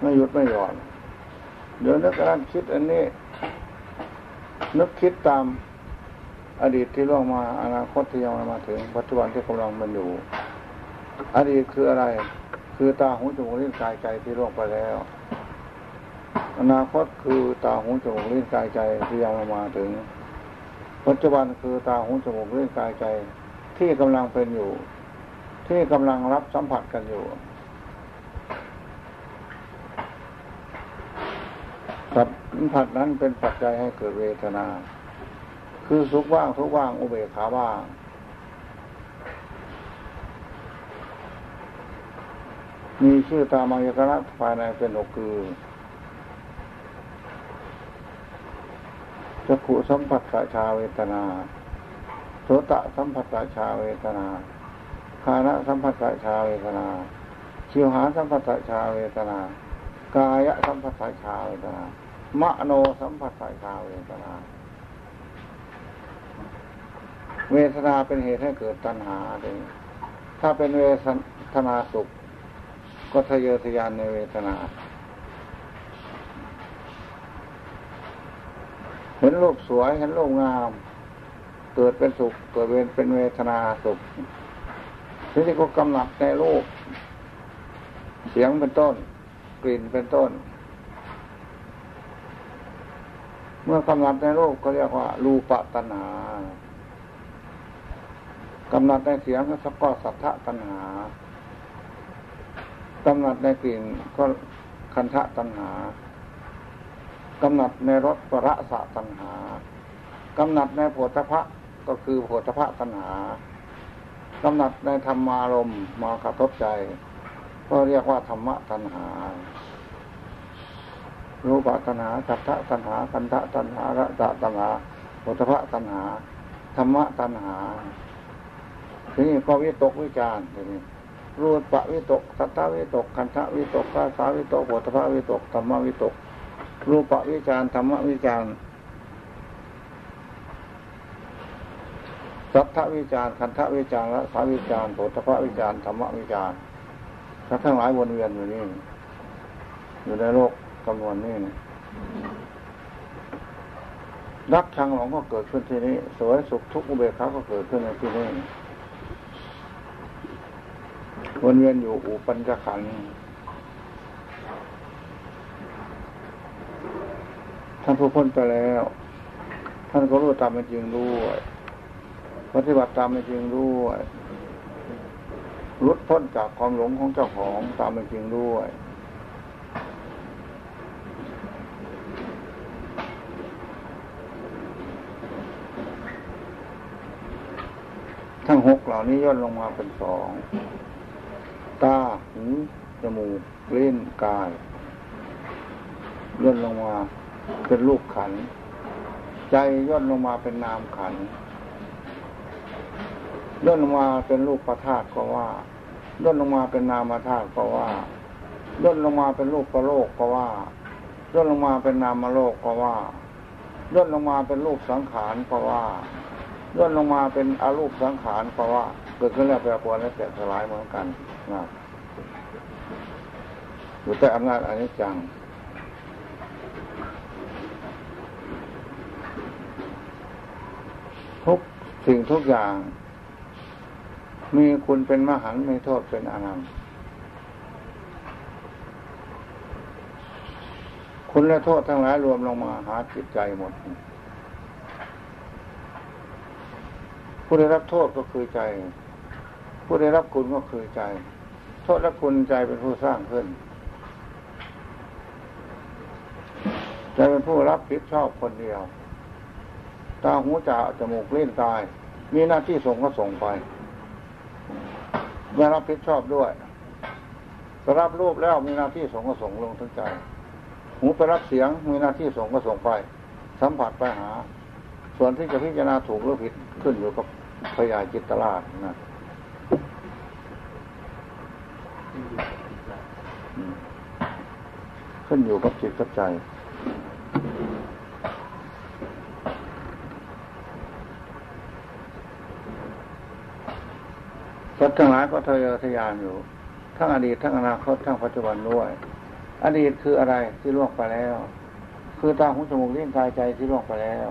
ไม่หยุดไม่หย่อน เดี๋ยวนึกอันคิดอันนี้ นึกคิดตามอดีตที่ล่วงมาอนาคตที่ยังมาถึง ปัจจุบันที่กำลังมันอยู่ อดีตคืออะไร คือตาหูจมูกลิ้นกายใจที่ล่วงไปแล้ว อนาคตคือตาหูจมูกลิ้นกายใจที่ยังมาถึง ปัจจุบันคือตาหูจมูกลิ้นกายใจ ที่กำลังเป็นอยู่ ที่กำลังรับสัมผัสกันอยู่สัมผัสนั้นเป็นปัจจัยให้เกิดเวทนา คือสุขว่างทุกว่างอุเบกขาว่างมีชื่อตามายกระภายในเป็นอกคือ จักขุสัมผัสสชาเวทนาโสตะสัมผัสสชาเวทนาคานะสัมผัสสชาเวทนาชิวหาสัมผัสสชาเวทนากายสัมผัสสชาเวทนามโนสัมผัสสชาเวทนา เวทนาเป็นเหตุให้เกิดตัณหาเลยถ้าเป็นเวทนาสุข ก็ทะเยอทะยานในเวทนา เห็นรูปสวย เห็นรูปงาม เกิดเป็นสุข เกิดเป็นเป็นเวทนาสุขทีนี้ก็กำหนัดในรูป เสียงเป็นต้น กลิ่นเป็นต้น เมื่อกำหนัดในรูปก็เรียกว่า รูปตัณหากำหนัดในเสียงก็สก็สัทธตัณหากำหนัดในกลิ่นก็คันทะตัณหา กำหนัดในรสก็ระสะตัณหากำหนัดในโผฏฐะก็คือโผฏฐะตัณหากำหนัดในธรรมารมมากระทบใจ ก็เรียกว่าธรรมะตัณหา รูปตัณหาสัทธะตัณหาคันทะตัณหาระสะตัณหาโผฏฐะตัณหา ธรรมะตัณหา ทีนี้ก็วิตกวิจารทีนี้รูปะวิตกสัทธวิตกคันทะวิตกข้าสาวิตกโผฏฐะวิตกธรรมวิตก รูปะวิจารธรรมวิจารสัทธวิจารคันทะวิจารและสาวิจารโผฏฐะวิจารธรรมวิจารทั้งหลายวนเวียนอยู่นี่ อยู่ในโลกจำนวนนี้รักชังหลงก็เกิดขึ้นที่นี้สวยสุขทุกข์อุเบกขาก็เกิดขึ้นในที่นี้วนเวียนอยู่อุปัญจขันธ์ ท่านผู้พ้นไปแล้ว ท่านก็รู้ตามเป็นจริงด้วยปฏิบัติตามเป็นจริงด้วยรุดพ้นจากความหลงของเจ้าของตามเป็นจริงด้วยทั้งหกเหล่านี้ย่นลงมาเป็นสอง ตา หู จมูกเล่นกายย่นลงมา เป็นรูปขัน ใจย่นลงมาเป็นนามขันย่นลงมาเป็นรูปประธาตก็ว่าย่นลงมาเป็นนามธาตุก็ว่าย่นลงมาเป็นรูปประโลกก็ว่าย่นลงมาเป็นนามโลกก็ว่าย่นลงมาเป็นรูปสังขารก็ว่าย่นลงมาเป็นอารูปสังขารเพราะว่า เกิดขึ้นแล้วแปรปรวนและแตกสลายเหมือนกันนะอยู่ใต้อำนาจอนิจจัง ทุกสิ่งทุกอย่าง มีคุณเป็นมหันต์มีโทษเป็นอนันต์คุณและโทษทั้งหลายรวมลงมาหาจิตใจหมด ผู้ได้รับโทษก็คือใจ ผู้ได้รับคุณก็คือใจ โทษและคุณใจเป็นผู้สร้างขึ้นใจเป็นผู้รับผิดชอบคนเดียว ตาหูจาจมูกเล่นตาย มีหน้าที่ส่งก็ส่งไปไม่รับผิดชอบด้วยรับรูปแล้วมีหน้าที่ส่งก็ส่งลงถึงใจ หูไปรับเสียงมีหน้าที่ส่งก็ส่งไป สัมผัสไปหา ส่วนที่จะพิจารณาถูกหรือผิดขึ้นอยู่กับพยาจิตราชนะขึ้นอยู่กับจิตกับใจ สัตว์ทั้งหลายก็ทะเยอทะยานอยู่ ทั้งอดีตทั้งอนาคตทั้งปัจจุบันด้วย อดีตคืออะไรที่ล่วงไปแล้ว คือตาหูจมูกลิ้นกายใจที่ล่วงไปแล้ว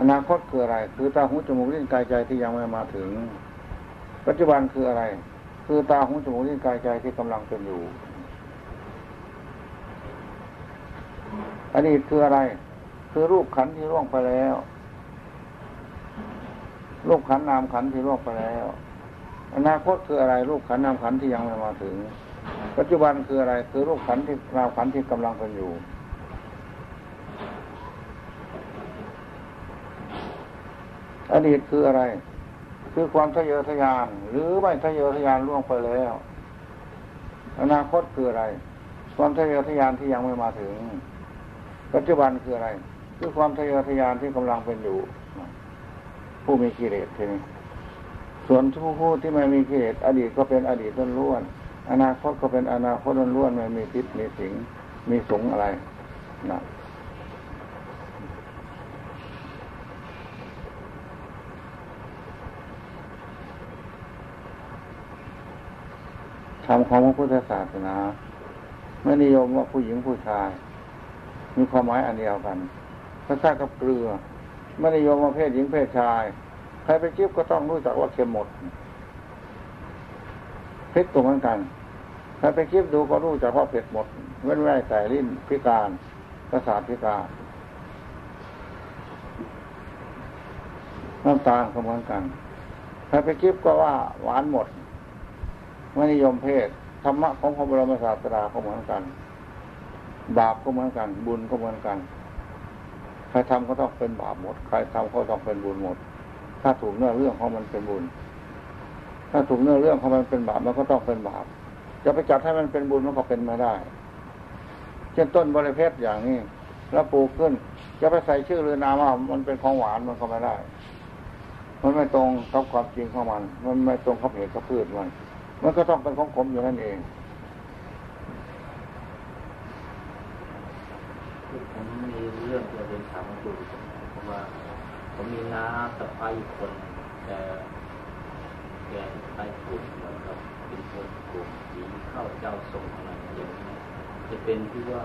อนาคตคืออะไร คือตาหูจมูกลิ้นกายใจที่ยังไม่มาถึง ปัจจุบันคืออะไร คือตาหูจมูกลิ้นกายใจที่กำลังเป็นอยู่อดีตคืออะไร คือรูปขันที่ล่วงไปแล้ว รูปขันนามขันที่ล่วงไปแล้ว อนาคตคืออะไรรูปขันนามขันที่ยังไม่มาถึง ปัจจุบันคืออะไรคือรูปขันที่ราวขันที่กำลังเป็นอยู่อดีตคืออะไร คือความทะเยอทะยาน หรือไม่ทะเยอทะยานล่วงไปแล้ว อนาคตคืออะไร ความทะเยอทะยานที่ยังไม่มาถึง ปัจจุบันคืออะไร คือความทะเยอทะยานที่กำลังเป็นอยู่ ผู้มีกิเลสทีนี้ส่วนผู้ผู้ที่ไม่มีกิเลสอดีตก็เป็นอดีตล้วนอนาคตก็เป็นอนาคตล้วนไม่มีพิษมีสิงมีสงอะไรนะทำของพระพุทธศาสนา ไม่นิยมว่าผู้หญิงผู้ชาย มีความหมายอันเดียวกันพระชากับเกลือ ไม่นิยมว่าเพศหญิงเพศชาย ใครไปจิ้บก็ต้องรู้จักว่าเค็มหมดพริกตรงเหมือนกันถ้าไปคิดดูก็รู้จักว่าเผ็ดหมด เว้นไว้แต่ลิ้นพิการประสาทพิการน้ำตาลก็เหมือนกันถ้าไปคิดก็ว่าหวานหมดไม่นิยมเพศธรรมะของพระบรมศาสดาก็เหมือนกัน บาปก็เหมือนกัน บุญก็เหมือนกัน ใครทำก็ต้องเป็นบาปหมด ใครทำก็ต้องเป็นบุญหมด ถ้าถูกเนื้อเรื่องของมันเป็นบุญ ถ้าถูกเนื้อเรื่องของมันเป็นบาปมันก็ต้องเป็นบาป จะไปจัดให้มันเป็นบุญมันก็เป็นไม่ได้ เช่นต้นบริเพศอย่างนี้ แล้วปลูกขึ้น จะไปใส่ชื่อหรือนามว่ามันเป็นของหวานมันก็ไม่ได้ มันไม่ตรงกับความจริงของมัน มันไม่ตรงกับเหตุกับพืชมัน มันก็ต้องเป็นของผมอยู่นั่นเองมีเรื่องเรียนถามมาดูผมว่า ผมมีน้าสะพ้ายคนแต่แกไปพูดเหมือนกับเป็นคนโกงผีเข้าเจ้าทรงอะไรอย่างนี้จะเป็นที่ว่า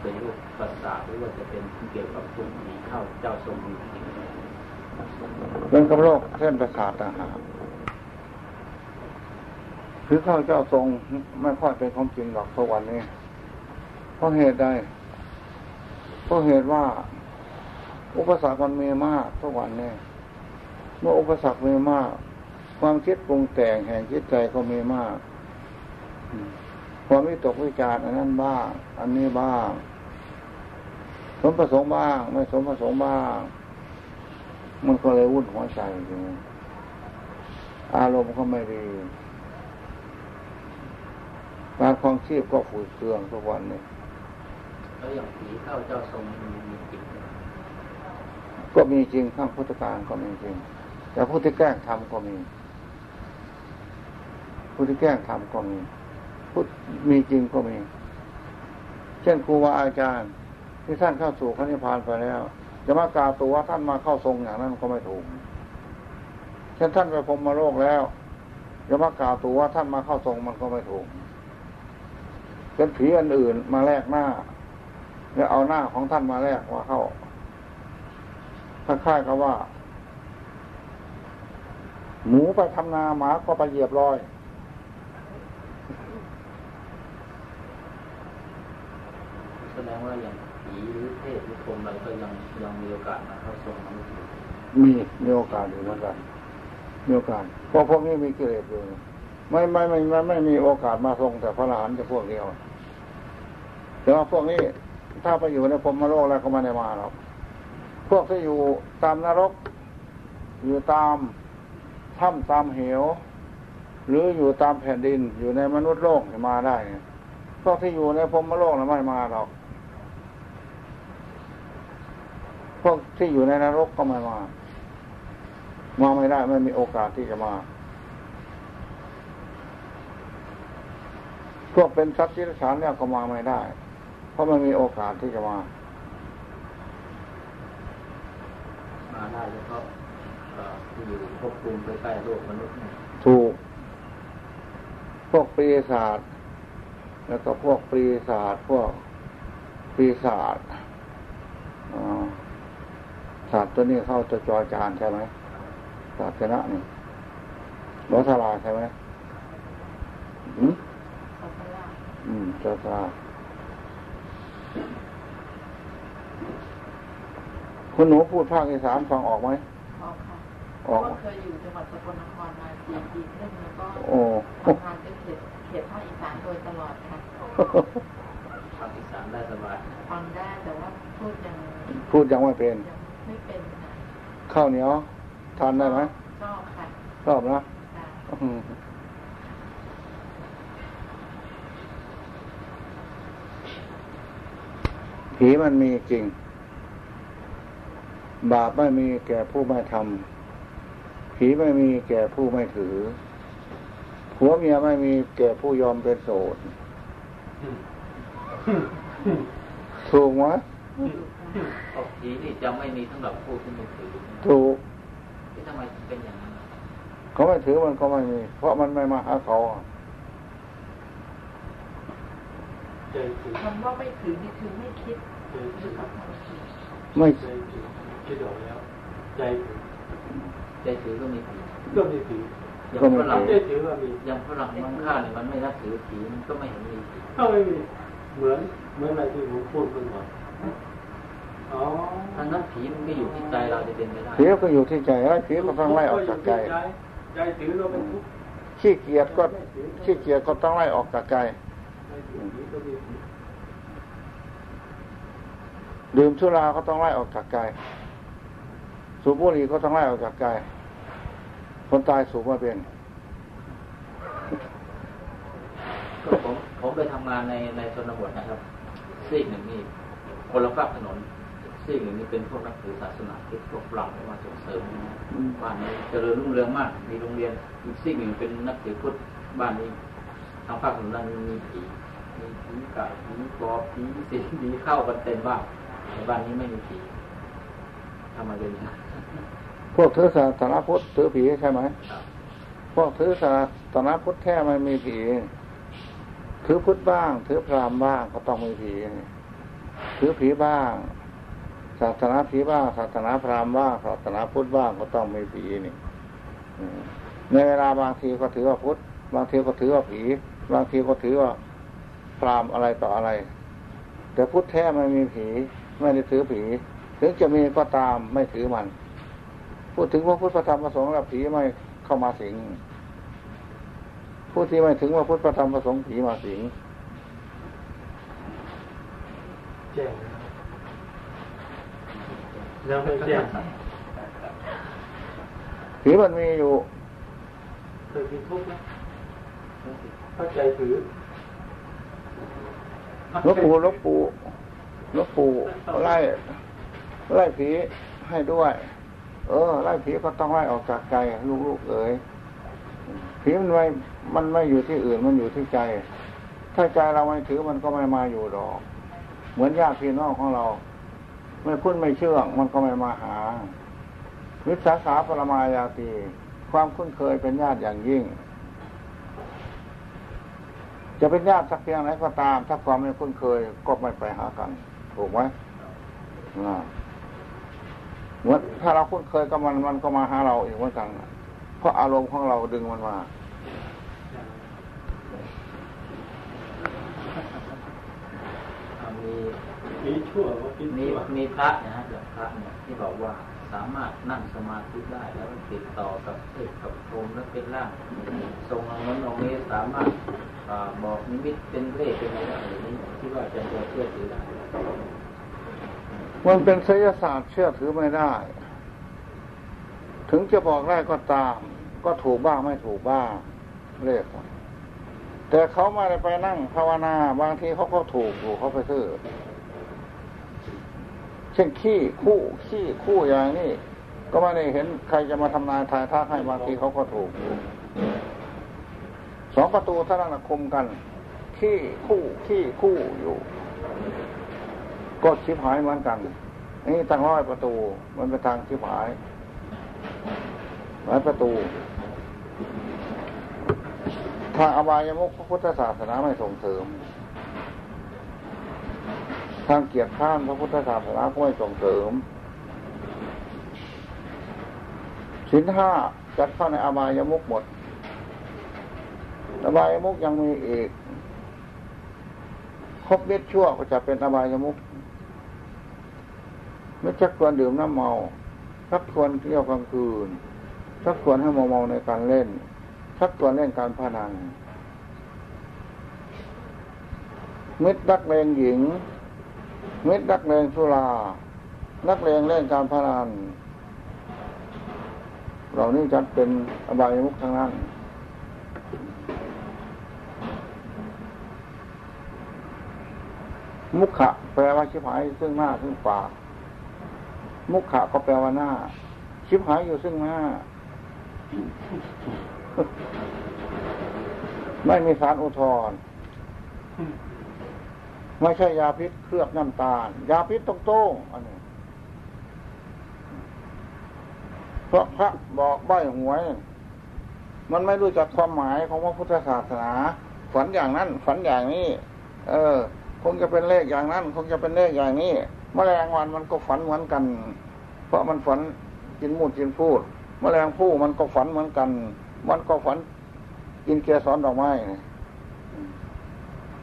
เป็นโรคประสาทหรือว่าจะเป็นเกี่ยวกับคนผีเข้าเจ้าทรงอยู่ที่เป็นกับโรคเส้นประสาทต่าหากคือเข้าเจ้าทรงไม่ค่อยเป็นความจริงหรอกทุกวันนี้เพราะเหตุใดเพราะเหตุว่า อุปสรรคมันมีมากทุกวันนี้เมื่ออุปสรรคมีมาก ความคิดปรุงแต่งแห่งจิตใจก็มีมาก ความวิตกวิจารอันนั้นบ้าง อันนี้บ้าง สมประสงค์บ้าง ไม่สมประสงค์บ้าง มันก็เลยวุ่นหัวใจจริงอารมณ์ก็ไม่ดีการคลองชีพก็ฝืดเคืองทุกวันนี้แล้วอย่างผีเข้าเจ้าทรงมีจริง ก็มีจริงข้างพุทธการก็มีจริง แต่ผู้ที่แกล้งทำก็มี ผู้ที่แกล้งทำก็มีพูดมีจริงก็มี เช่นครูบาอาจารย์ ที่ท่านเข้าสู่พระนิพพานไปแล้วจะมากล่าวตัวว่าท่านมาเข้าทรงอย่างนั้นก็ไม่ถูกเช่นท่านไปพรหมาโลกแล้วจะมากล่าวตัวว่าท่านมาเข้าทรงมันก็ไม่ถูกเป็นผีอันอื่นมาแลกหน้า แล้วเอาหน้าของท่านมาแลกว่าเข้า คล้ายๆกับว่า หมูไปทำนาหมาก็ไปเหยียบรอย แสดงว่าอย่างผีหรือเทพหรือพรหมอะไรก็ยังยังมีโอกาสมาเข้าทรงนั้นอยู่มีมีโอกาสอยู่เหมือนกันมีโอกาสเพราะพวกนี้มีกิเลสอยู่ไม่ไม่ไม่ไม่ไม่มีโอกาสมาทรงแต่พระอรหันต์จะพวกเดียวแต่ว่าพวกนี้ถ้าไปอยู่ในพรหมโลกแล้วก็ไม่ได้มาหรอก พวกที่อยู่ตามนรก อยู่ตามถ้ำตามเหว หรืออยู่ตามแผ่นดินอยู่ในมนุษย์โลกมาได้พวกที่อยู่ในพรหมโลกนะไม่มาหรอก พวกที่อยู่ในนรกก็ไม่มามาไม่ได้ไม่มีโอกาสที่จะมา พวกเป็นสัตว์ที่รักษาเนี่ยก็มาไม่ได้ เพราะมันมีโอกาสที่จะมา มาได้แล้วก็เอ่อที่อยู่ควบคุมใกล้ๆโลกมนุษย์เนี่ยถูก พวกปีศาจแล้วก็พวกปีศาจพวกปีศาจอ่าศาสตร์ตัวนี้เข้าจะจอยจานใช่ไหมศาสตร์ชนะนี่รสลาใช่ไหมอืมอืมจอจา คุณหนูพูดภาคอีสานฟังออกไหมออกค่ะออกเพราะว่าเคยอยู่จังหวัดสกลนครมาสี่ปีครึ่งแล้วก็โอ้ทำงานเป็นเขตเขตภาคอีสานโดยตลอดค่ะภาคอีสานได้สบายฟังได้แต่ว่าพูดยังพูดยังไม่เป็นยังไม่เป็นค่ะข้าวเหนียวทานได้ไหมชอบค่ะชอบนะค่ะอืมผีมันมีจริง บาปไม่มีแก่ผู้ไม่ทำผีไม่มีแก่ผู้ไม่ถือผัวเมียไม่มีแก่ผู้ยอมเป็นโสดถูกไหมออกผีนี่จะไม่มีสำหรับผู้ที่ไม่ถือถูกที่ทำไมถึงเป็นอย่างนั้นเขาไม่ถือมันก็ไม่มี เพราะมันไม่มาหาเขาอะใจถึงคำว่าไม่ถือนี่คือไม่คิดใจหรืถึองกับความคิดไม่ใจถึง คิดออกแล้ว ใจถึงใจถือก็มีผีก็ไม่ถืออย่างฝรั่งใจถือว่ามีอย่างฝรั่งมังค่าเนี่ยมันไม่นับถือผีมันก็ไม่เห็นมีผีก็ไม่มีเหมือนเหมือนอะไรที่ผมพูดเมื่อก่อนอ๋อทั้งนั้นผีมันก็อยู่ที่ใจเราจะเป็นไม่ได้ผีก็อยู่ที่ใจไอ้ผีก็ต้องไล่ออกจากใจใจถือเราเป็นทุกข์ขี้เกียจก็ขี้เกียจก็ต้องไล่ออกจากใจใจถือผีก็มีผีดื่มสุราก็ต้องไล่ออกจากใจ สูบบุหรี่ก็ต้องไล่ออกจากใจคนตายสูบไม่เป็นก็ผมผมไปทำงานในในชนบทนะครับ ซีกหนึ่งนี่คนละฝั่งถนน ซีกหนึ่งนี่เป็นพวกนักถือศาสนาคริสต์พวกฝรั่งที่มาส่งเสริมบ้านนี้เจริญรุ่งเรืองมาก มีโรงเรียนอีกซีกหนึ่งเป็นนักถือพุทธบ้านนี้ทางภาคถนนนั้นมีผีมีผีไก่ผีปอบผีสิงผีเข้ากันเต็มบ้านในบ้านนี้ไม่มีผีทำไมเป็นอย่างนั้น พวกถือศาสนาพุทธถือผีใช่ไหมพวกถือศาสนาพุทธแท้ไม่มีผีถือพุทธบ้าง ถือพราหมณ์บ้างก็ต้องมีผีถือผีบ้างศาสนาผีบ้างศาสนาพราหมณ์บ้างศาสนาพุทธบ้างก็ต้องมีผีนี่ในเวลาบางทีก็ถือว่าพุทธบางทีก็ถือว่าผี บางทีก็ถือว่าพราหมณ์อะไรต่ออะไร แต่พุทธแท้ไม่มีผี ไม่ได้ถือผี ถึงจะมีก็ตามไม่ถือมัน พูดถึงพระพุทธพระธรรมพระสงฆ์แล้วผีไม่เข้ามาสิงผู้ที่ไม่ถึงว่าพุทธพระธรรมพระสงฆ์ผีมาสิงแจ้งแล้วไม่แจ้งผีมันมีอยู่เคยมีทุกข์ไหมเข้าใจถือหลวงปู่หลวงปู่หลวงปู่ไล่ไล่ผีให้ด้วย เออไล่ผีก็ต้องไล่ออกจากใจ ลูกๆเอ๋ยผีมันไม่มันไม่อยู่ที่อื่นมันอยู่ที่ใจ ถ้าใจเราไม่ถือมันก็ไม่มาอยู่ดอก เหมือนญาติพี่น้องของเรา ไม่คุ้นไม่เชื่องมันก็ไม่มาหาวิสาขาปรมายาตีความคุ้นเคยเป็นญาติอย่างยิ่ง จะเป็นญาติสักเพียงไหนก็ตาม ถ้าความไม่คุ้นเคยก็ไม่ไปหากัน ถูกไหมอ่า เหมือนถ้าเราคุ้นเคยกับมันมันก็มาหาเราอีกเหมือนกันเพราะอารมณ์ของเราดึงมันมาอ่ามีมีชั่วว่าคิดมีชั่วมีพระนะฮะแบบพระเนี่ยที่บอกว่าสามารถนั่งสมาธิได้แล้วติดต่อกับเทพกับพรหมและเป็นร่างทรงองค์นั้นองค์นี้สามารถอ่าบอกนิมิตเป็นเลขเป็นอะไรอย่างนี้ที่ว่าจะตัวเชื่อถือได้ มันเป็นศิลศาสตร์เชื่อถือไม่ได้ ถึงจะบอกได้ก็ตาม ก็ถูกบ้างไม่ถูกบ้างเรียกแต่เขาม่ได้ไปนั่งภาวนา บางทีเขาก็ถูกอยู่เขาไปซื้อเช่นขี้คู่ขี้คู่อย่างนี้ก็ไม่ได้เห็นใครจะมาทำนายทายทักให้บางทีเขาก็ถูกอยู่สองประตูท่านั้นนะคุมกัน ขี้คู่ขี้คู่อยู่ ก็ชิบหายเหมือนกัน นี่ตั้งร้อยประตู มันเป็นทางชิบหายหลายประตู ทางอบายมุขพระพุทธศาสนาไม่ส่งเสริม ทางเกียรติข้านพระพุทธศาสนาก็ไม่ส่งเสริมสินห้าจัดเข้าในอบายมุขหมดอบายมุขยังมีอีกครบเม็ดชั่วก็จะเป็นอบายมุข ไม่ชักควรดื่มน้ำเมาชักควรเที่ยวกลางคืนชักควรให้เมาเมาในการเล่นชักควรเล่นการพนันมิตรนักเลงหญิง มิตรนักเลงสุรา นักเลงเล่นการพนันเหล่านี้จัดเป็นอบายมุขทั้งนั้นมุขะแปลว่าชิบหายซึ่งหน้าซึ่งปาก มุขะก็แปลว่าหน้า ชิบหายอยู่ซึ่งหน้า ไม่มีสารอุทธรณ์ไม่ใช่ยาพิษเคลือบน้ำตาล ยาพิษตรงโต้งๆอันนี้เพราะพระบอกใบหวย มันไม่รู้จักความหมายของพระพุทธศาสนา ฝันอย่างนั้น ฝันอย่างนี้ เออ คงจะเป็นเลขอย่างนั้น คงจะเป็นเลขอย่างนี้ แมลงวันมันก็ฝันเหมือนกัน เพราะมันฝันกินมูดกินพูดแมลงผู้มันก็ฝันเหมือนกัน มันก็ฝันกินเกสรดอกไม้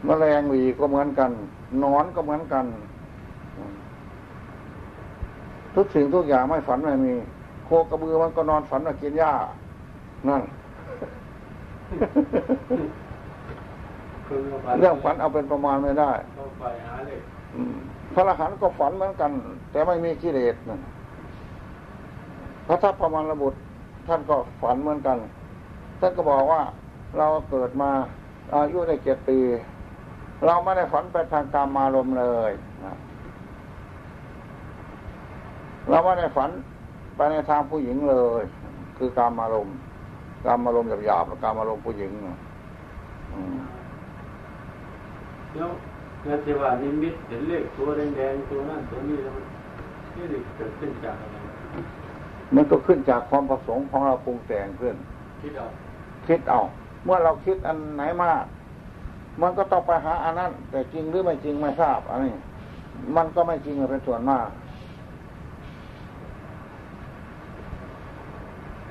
แมลงหวีก็เหมือนกันหนอนก็เหมือนกัน ทุกสิ่งทุกอย่างไม่ฝันไม่มี โคกระบือมันก็นอนฝันว่ากินหญ้านั่นเรื่องฝันเอาเป็นประมาณไม่ได้ พระอรหันต์ก็ฝันเหมือนกัน แต่ไม่มีกิเลสนั่นพระทัพพมรบุตรท่านก็ฝันเหมือนกัน ท่านก็บอกว่าเราเกิดมาอายุได้เจ็ดปี เราไม่ได้ฝันไปทางกามารมณ์เลยนะเราไม่ได้ฝันไปในทางผู้หญิงเลย คือกามารมณ์กามารมณ์หยาบๆกามารมณ์ผู้หญิงนะอืมแล้ว งานเทวานิมิตเห็นเลขตัวแดงๆตัวนั้นตัวนี้แล้วมันนี่เกิดขึ้นจากอะไรมันก็ขึ้นจากความประสงค์ของเราปรุงแต่งขึ้นคิดเอาคิดเอาเมื่อเราคิดอันไหนมาก มันก็ต้องไปหาอันนั้น แต่จริงหรือไม่จริงไม่ทราบอันนี้ มันก็ไม่จริงเป็นส่วนมาก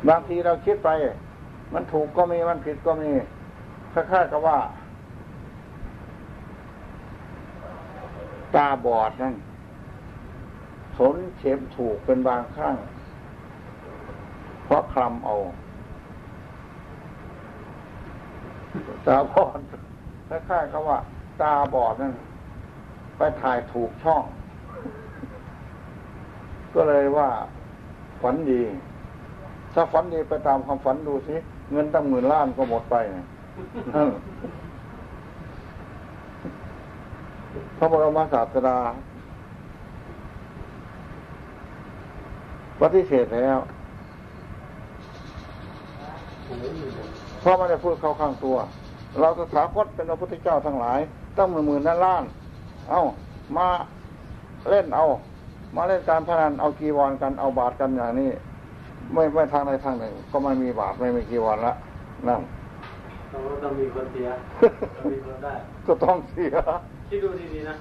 บางทีเราคิดไป มันถูกก็มีมันผิดก็มีคล้ายๆกับว่า ตาบอดนั่นสนเข็มถูกเป็นบางครั้งเพราะคลำเอา ตาบอดคล้ายๆกับว่า ตาบอดนั่นไปถ่ายถูกช่อง ก็เลยว่าฝันดี ถ้าฝันดีไปตามความฝันดูสิ เงินตั้งหมื่นล้านก็หมดไปนะ พระบรมศาสดาปฏิเสธแล้ว เพราะไม่ได้พูดเข้าข้างตัว เราตถาคตเป็นพระพุทธเจ้าทั้งหลาย ตั้งหมื่นหมื่นล้านล้าน เอามาเล่นเอา มาเล่นการพนันเอากีวรกันเอาบาทกันอย่างนี้ ไม่ไม่ทางใดทางหนึ่ง ก็ไม่มีบาทไม่มีกีวรละนั่นต้องต้องมีคนเสียต้องมีคนได้ก็ต้องเสีย คิดดูดีๆนะ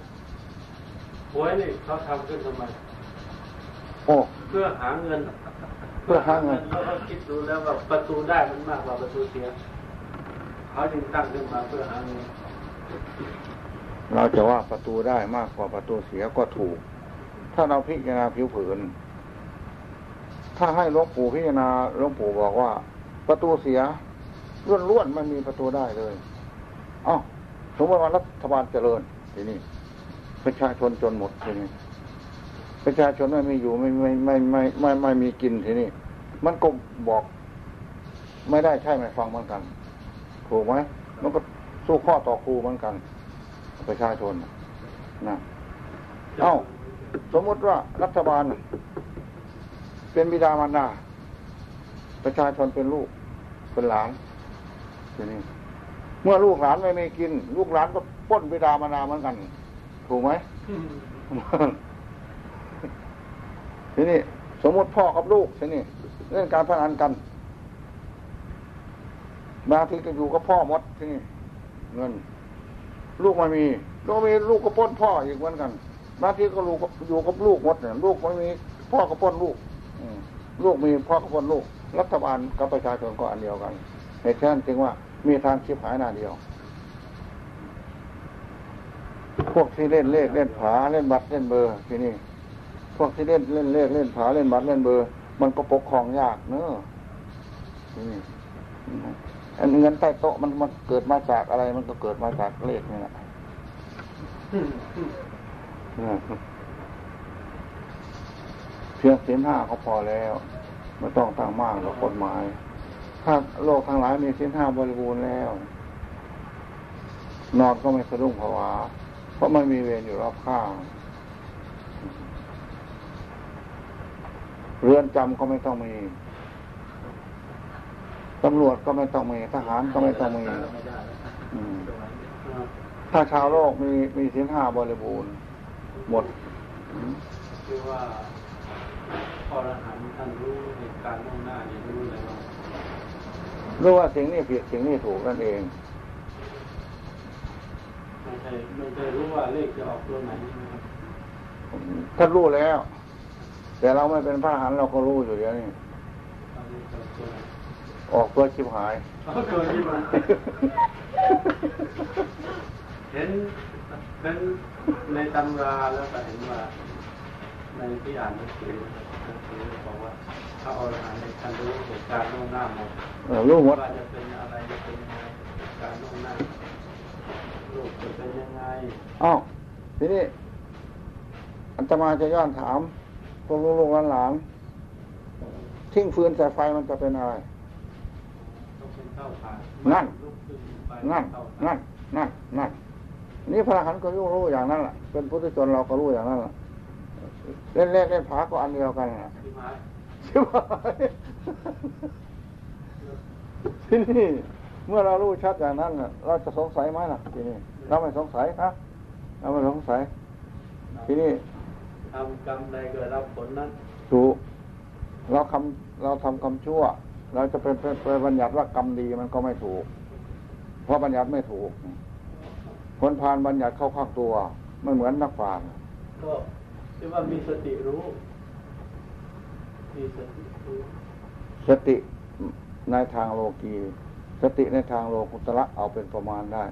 หวยนี่เขาทำขึ้นทำไมโอ้เพื่อหาเงิน เพื่อหาเงินแล้วก็คิดดูแล้วว่าประตูได้มันมากกว่าประตูเสียเขาจึงตั้งขึ้นมาเพื่อหาเงินเราจะว่าประตูได้มากกว่าประตูเสียก็ถูก ถ้าเราพิจารณาผิวเผิน ถ้าให้หลวงปู่พิจารณาหลวงปู่บอกว่า ประตูเสียล้วนๆมันมีประตูได้เลย เอ้าสมมติว่ารัฐบาลเจริญ ทีนี้ประชาชนจนหมดทีนี้ประชาชนไม่มีอยู่ไม่ไม่ไม่ไม่ไม่ไม่มีกินทีนี้มันก็บอก ไม่ได้ใช่ไหมฟังเหมือนกัน ถูกไหมมันก็สู้ข้อต่อครูเหมือนกัน ประชาชนนะนะเอ้าสมมติว่ารัฐบาล เป็นบิดามารดาประชาชนเป็นลูกเป็นหลานทีนี้เมื่อลูกหลานไม่มีกิน ลูกหลานก็ ปล้นบิดามารดาเหมือนกัน ถูกไหมทีนี้สมมติพ่อกับลูกทีนี้เล่นการพนันกันบางทีก็อยู่กับพ่อหมดทีนี้เงิน ลูกไม่มีลูกมีลูกก็ปล้นพ่ออีกเหมือนกันบางทีก็ลูกอยู่กับลูกหมดเนี่ยลูกไม่มีพ่อก็ปล้นลูกอืมลูกมีพ่อก็ปล้นลูก รัฐบาลกับประชาชนก็อันเดียวกันเหตุฉะนั้นจึงว่ามีทางชิบหายหน้าเดียว พวกที่เล่นเลขเล่นผาเล่นบัตรเล่นเบอร์ทีนี่พวกที่เล่นเล่นเลขเล่นผาเล่นบัตรเล่นเบอร์ มันก็ปกครองยากเนอะทีนี่อันเงินใต้โต๊ะมันมันเกิดมาจากอะไร มันก็เกิดมาจากเลขนี่แหละเพียงเสินห้าก็พอแล้วไม่ต้องตั้งมากหรอกกฎหมาย ถ้าโลกทั้งหลายมีเสินห้าบริบูรณ์แล้ว นอนก็ไม่สะดุ้งผวา เพราะมันมีเวรอยู่รอบข้างเรือนจำก็ไม่ต้องมีตำรวจก็ไม่ต้องมีทหารก็ไม่ต้องมีไม่ได้แล้วนะอืมตรงนั้นถ้าชาวโลกมีมีสินห้าบริบูรณ์ หมดคือว่าพอรหันต์ท่านรู้เหตุการณ์ล่วงหน้านี่รู้เลยว่ารู้ว่าสิ่งนี้ผิดสิ่งนี้ถูกนั่นเอง ไม่ใช่ไม่ใช่รู้ว่าเลขจะออกตัวไหนนะครับท่านรู้แล้ว แต่เราไม่เป็นพระอรหันต์เราก็รู้อยู่เดี๋ยวนี้เอาเลขจะออกตัวไหนออกเพื่อชิบหายเอาตัวที่มันเห็นเป็นในตำราแล้วก็เห็นว่า ในที่อ่านหนังสือหนังสือบอกว่าพระอรหันต์ในท่านรู้เหตุการณ์ล่วงหน้าหมดเออรู้หมดว่าจะเป็นอะไรจะเป็นยังไงการล่วงหน้า ลูกจะเป็นยังไงอ้าวทีนี้อัตมาจะย้อนถามพวกลูกๆหลานๆทิ้งฟืนใส่ไฟมันจะเป็นอะไรต้องเป็นเท่าฐานนั่นลุกขึ้นไปนั่นเท่าฐานั่นนั่นนั่นนี่พระอรหันต์ก็รู้รู้อย่างนั้นแหละเป็นพุทธชนเราก็รู้อย่างนั้นแหละเล่นเลขเล่นผาก็อันเดียวกันแหละที่หมายใช่ไหมทีนี้ เมื่อเรารู้ชัดอย่างนั้นน่ะเราจะสงสัยไหมล่ะทีนี้เราไม่สงสัยนะเราไม่สงสัย ทีนี้ทำกรรมใดเกิดรับผลนั้นถูกเราคำเราทำกรรมชั่ว เราจะเป็นเป็นเป็นบัญญัติว่ากรรมดีมันก็ไม่ถูก เพราะบัญญัติไม่ถูก คนพาลบัญญัติเข้าข้างตัวไม่เหมือนนักปราชญ์ก็เรียกว่ามีสติรู้มีสติรู้สติในทางโลกี สติในทางโลกุตระเอาเป็นประมาณได้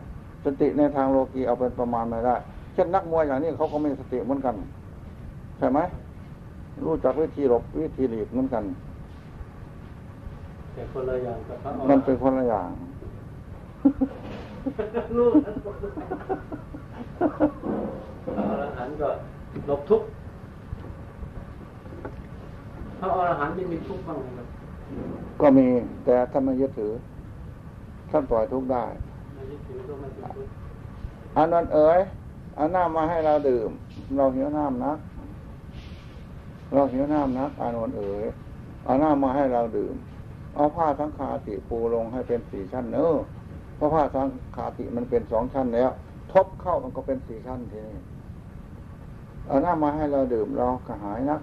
สติในทางโลกีเอาเป็นประมาณไม่ได้ เช่นนักมวยอย่างนี้เขาก็มีสติเหมือนกัน ใช่ไหมรู้จักวิธีหลบวิธีหลีกเหมือนกันแต่คนละอย่างกับพระอรมันหัเป็นนต์คนละอย่างรู้ทั้งหมดพระอรหันต์ก็หลบทุกข์พระอรหันต์ยังมีทุกข์บ้างไหมครับก็มีแต่ท่านไม่ยึดถือ ท่านปล่อยทุกข์ได้อานอนนั้นเอ๋ยเอาน้ำมาให้เราดื่ม เราหิวน้ำนัก เราหิวน้ำนักอานนท์เอ๋ยเอาน้ำมาให้เราดื่ม เอาผ้าสังขาติปูลงให้เป็นสี่ชั้นเนอะเพราะผ้าสังขาติมันเป็นสองชั้นแล้ว ทบเข้ามันก็เป็นสี่ชั้นทีนี้เอาน้ำมาให้เราดื่มเรากระหายนัก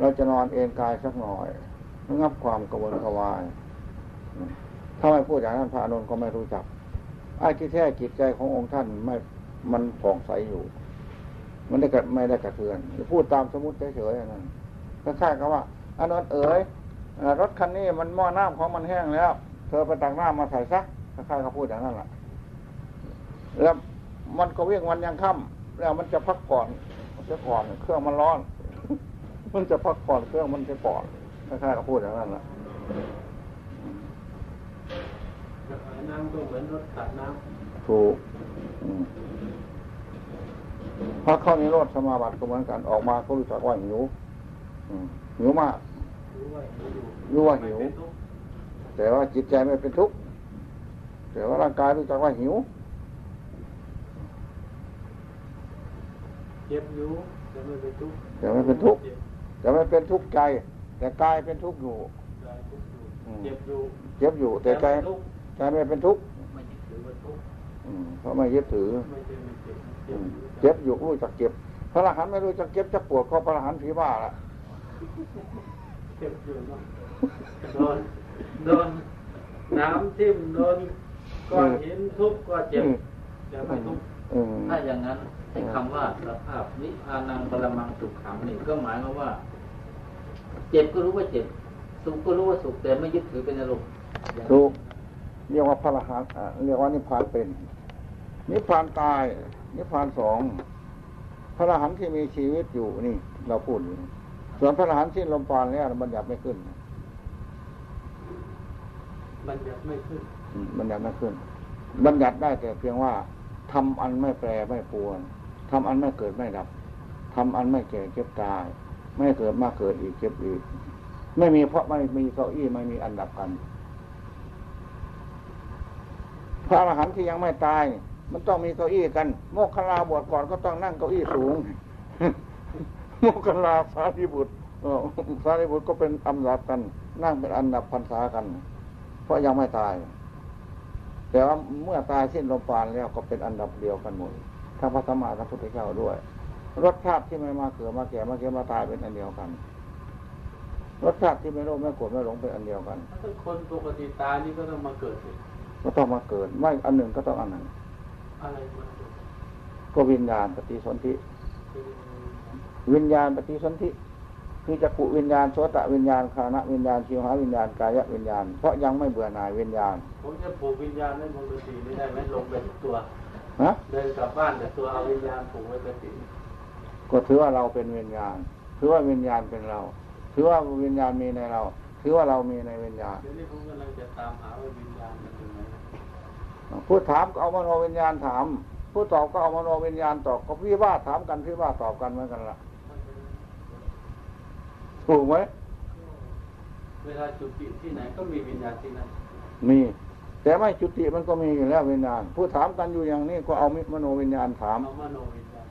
เราจะนอนเอนกายสักหน่อยงับความกระวนกระวาย ถ้าไม่พูดอย่างนั้นพระอานนก็ไม่รู้จักไอ้ที่แท้จิตใจขององค์ท่านไม่มันผ่องใสอยู่ มันได้กระไม่ได้กระเทือน พูดตามสมมติเฉยๆอย่างนั้นก็ค่ากับว่าอานนเอ๋ยรถคันนี้มันหม้อน้ำของมันแห้งแล้ว เธอไปตักน้ำมาใส่ซะค่าเขาพูดอย่างนั้นแหละแล้วมันก็เวี่ยงวันยังค่ำแล้วมันจะพักผ่อนจะก่อนเครื่องมันร้อน มันจะพักผ่อนเครื่องมันจะก่อนค่าเขาพูดอย่างนั้นแหละ น้ำก็เหมือนรถตัดน้ถูกอืมพระเข้านิโรธสมาบัติก็เหมือนกันออกมาก็รู้จักว่าหิวอืมหิวมากำรู้ว่าหิวอยู่รู้ว่าหิวไม่เป็นทุกข์แต่ว่าจิตใจไม่เป็นทุกข์แต่ว่าร่างกายรู้จักว่าหิวเจ็บอยู่แต่ไม่เป็นทุกข์แต่ไม่เป็นทุกข์เจ็บแต่ไม่เป็นทุกข์ใจ แต่กายเป็นทุกข์อยู่ใจทุกข์อยู่อืมเจ็บอยู่ เจ็บอยู่แต่ใจไม่ทุกข์ ใจไม่เป็นทุกข์ไม่ยึดถือว่าทุกข์อืมเพราะไม่ยึดถือไม่ใช่ไม่เจ็บอืเจ็บมอยู่เจ็บอยู่รู้จักเจ็บพระอรหันต์ไม่รู้จักเจ็บจะปวดก็พระอรหันต์ผีบ้าละเจ็บอยู่เนาะโดนโดนน้ำทิ่มโดนก้อนหินทุบก็เจ็บอืมแต่ไม่ทุกข์อืมถ้าอย่างนั้นไอ้คำว่าสภาพนิพพานังปรมังสุขขังนี่ก็หมายความว่า เจ็บก็รู้ว่าเจ็บสุขก็รู้ว่าสุขแต่ไม่ยึดถือเป็นอารมณ์อย่างนั้นถูก เรียกว่าพระอรหันต์อะเรียกว่านิพพานเป็น นิพพานตาย นิพพานสองพระอรหันต์ที่มีชีวิตอยู่นี่ เราพูดอยู่ส่วนพระอรหันต์ที่ลมปราณแล้วมันยับไม่ขึ้นบัญญัติไม่ขึ้นอืมมันยับไม่ขึ้น บัญญัติได้แต่เพียงว่าทำอันไม่แปรไม่ปรวนทำอันไม่เกิดไม่ดับทำอันไม่แก่เก็บตาย ไม่เกิดมาเกิดอีกเก็บอีก ไม่มีเพราะไม่มีเก้าอี้ไม่มีอันดับกัน พระอรหันต์ที่ยังไม่ตาย มันต้องมีเก้าอี้กัน โมกขลาบวชก่อนก็ต้องนั่งเก้าอี้สูง โมกขลาสารีบุตรสารีบุตรก็เป็นอันดับกัน นั่งเป็นอันดับพรรษากัน เพราะยังไม่ตาย แต่ว่าเมื่อตายสิ้นลมปาณแล้วก็เป็นอันดับเดียวกันหมดทั้งพระสมมาสัมพุทธเจ้าด้วย รสชาติที่ไม่มาเกิดมาแก่มาเกิดมาตายเป็นอันเดียวกันรสชาติที่ไม่โลภไม่โกรธไม่หลงเป็นอันเดียวกันถ้าคนปกติตายนี่ก็ต้องมาเกิดสิ ก็ต้องมาเกิด ไม่อันหนึ่งก็ต้องอันหนึ่งอะไรมาเกิดก็วิญญาณปฏิสนธิคือวิญญาณปฏิสนธิคือจักขุวิญญาณโสตวิญญาณคานะวิญญาณชิวหาวิญญาณกายวิญญาณ เพราะยังไม่เบื่อหน่ายวิญญาณผมจะปลูกวิญญาณให้ปกติไม่ได้ไหมลงไปทุกตัวฮะเดินกลับบ้านแต่ตัวเอาวิญญาณผูกไว้กับติก็ถือว่าเราเป็นวิญญาณ ถือว่าวิญญาณเป็นเรา ถือว่าวิญญาณมีในเรา ถือว่าเรามีในวิญญาณเดี๋ยวนี้ผมกำลังจะตามหาว่าวิญญาณมันอยู่ไหน ผู้ถามก็เอามโนวิญญาณถาม ผู้ตอบก็เอามโนวิญญาณตอบก็พี่ว่าถามกันพี่ว่าตอบกันเหมือนกันละถูกไหมเวลาจุติที่ไหนก็มีวิญญาณที่นั่นมี แต่ไม่จุติมันก็มีอยู่แล้ววิญญาณ ผู้ถามกันอยู่อย่างนี้ก็เอามโนวิญญาณถามเอามโนวิญญาณ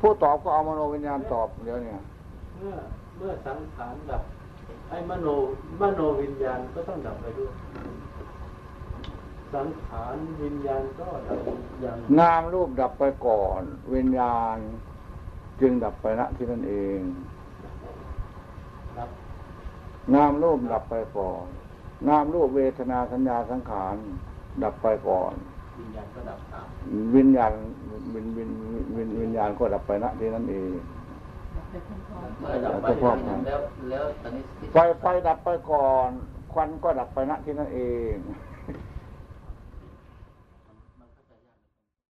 ผู้ตอบก็เอามโนวิญญาณตอบเดี๋ยวนี้เมื่อเมื่อสังขารดับไอ้มโนมโนวิญญาณก็ต้องดับไปด้วย สังขารวิญญาณก็ดับอย่างนามรูปดับไปก่อน วิญญาณ จึงดับไปณที่นั่นเองดับนามรูปดับไปก่อนนามรูปเวทนาสัญญาสังขาร ดับไปก่อน วิญญาณก็ดับตามวิญญาณวิญวิญวิญวิญญาณก็ดับไปณที่นั่นเองเมื่อดับไปแต่พวกแล้วแล้วตอนนี้ที่ไฟไฟดับไปก่อน ควันก็ดับไปณที่นั่นเอง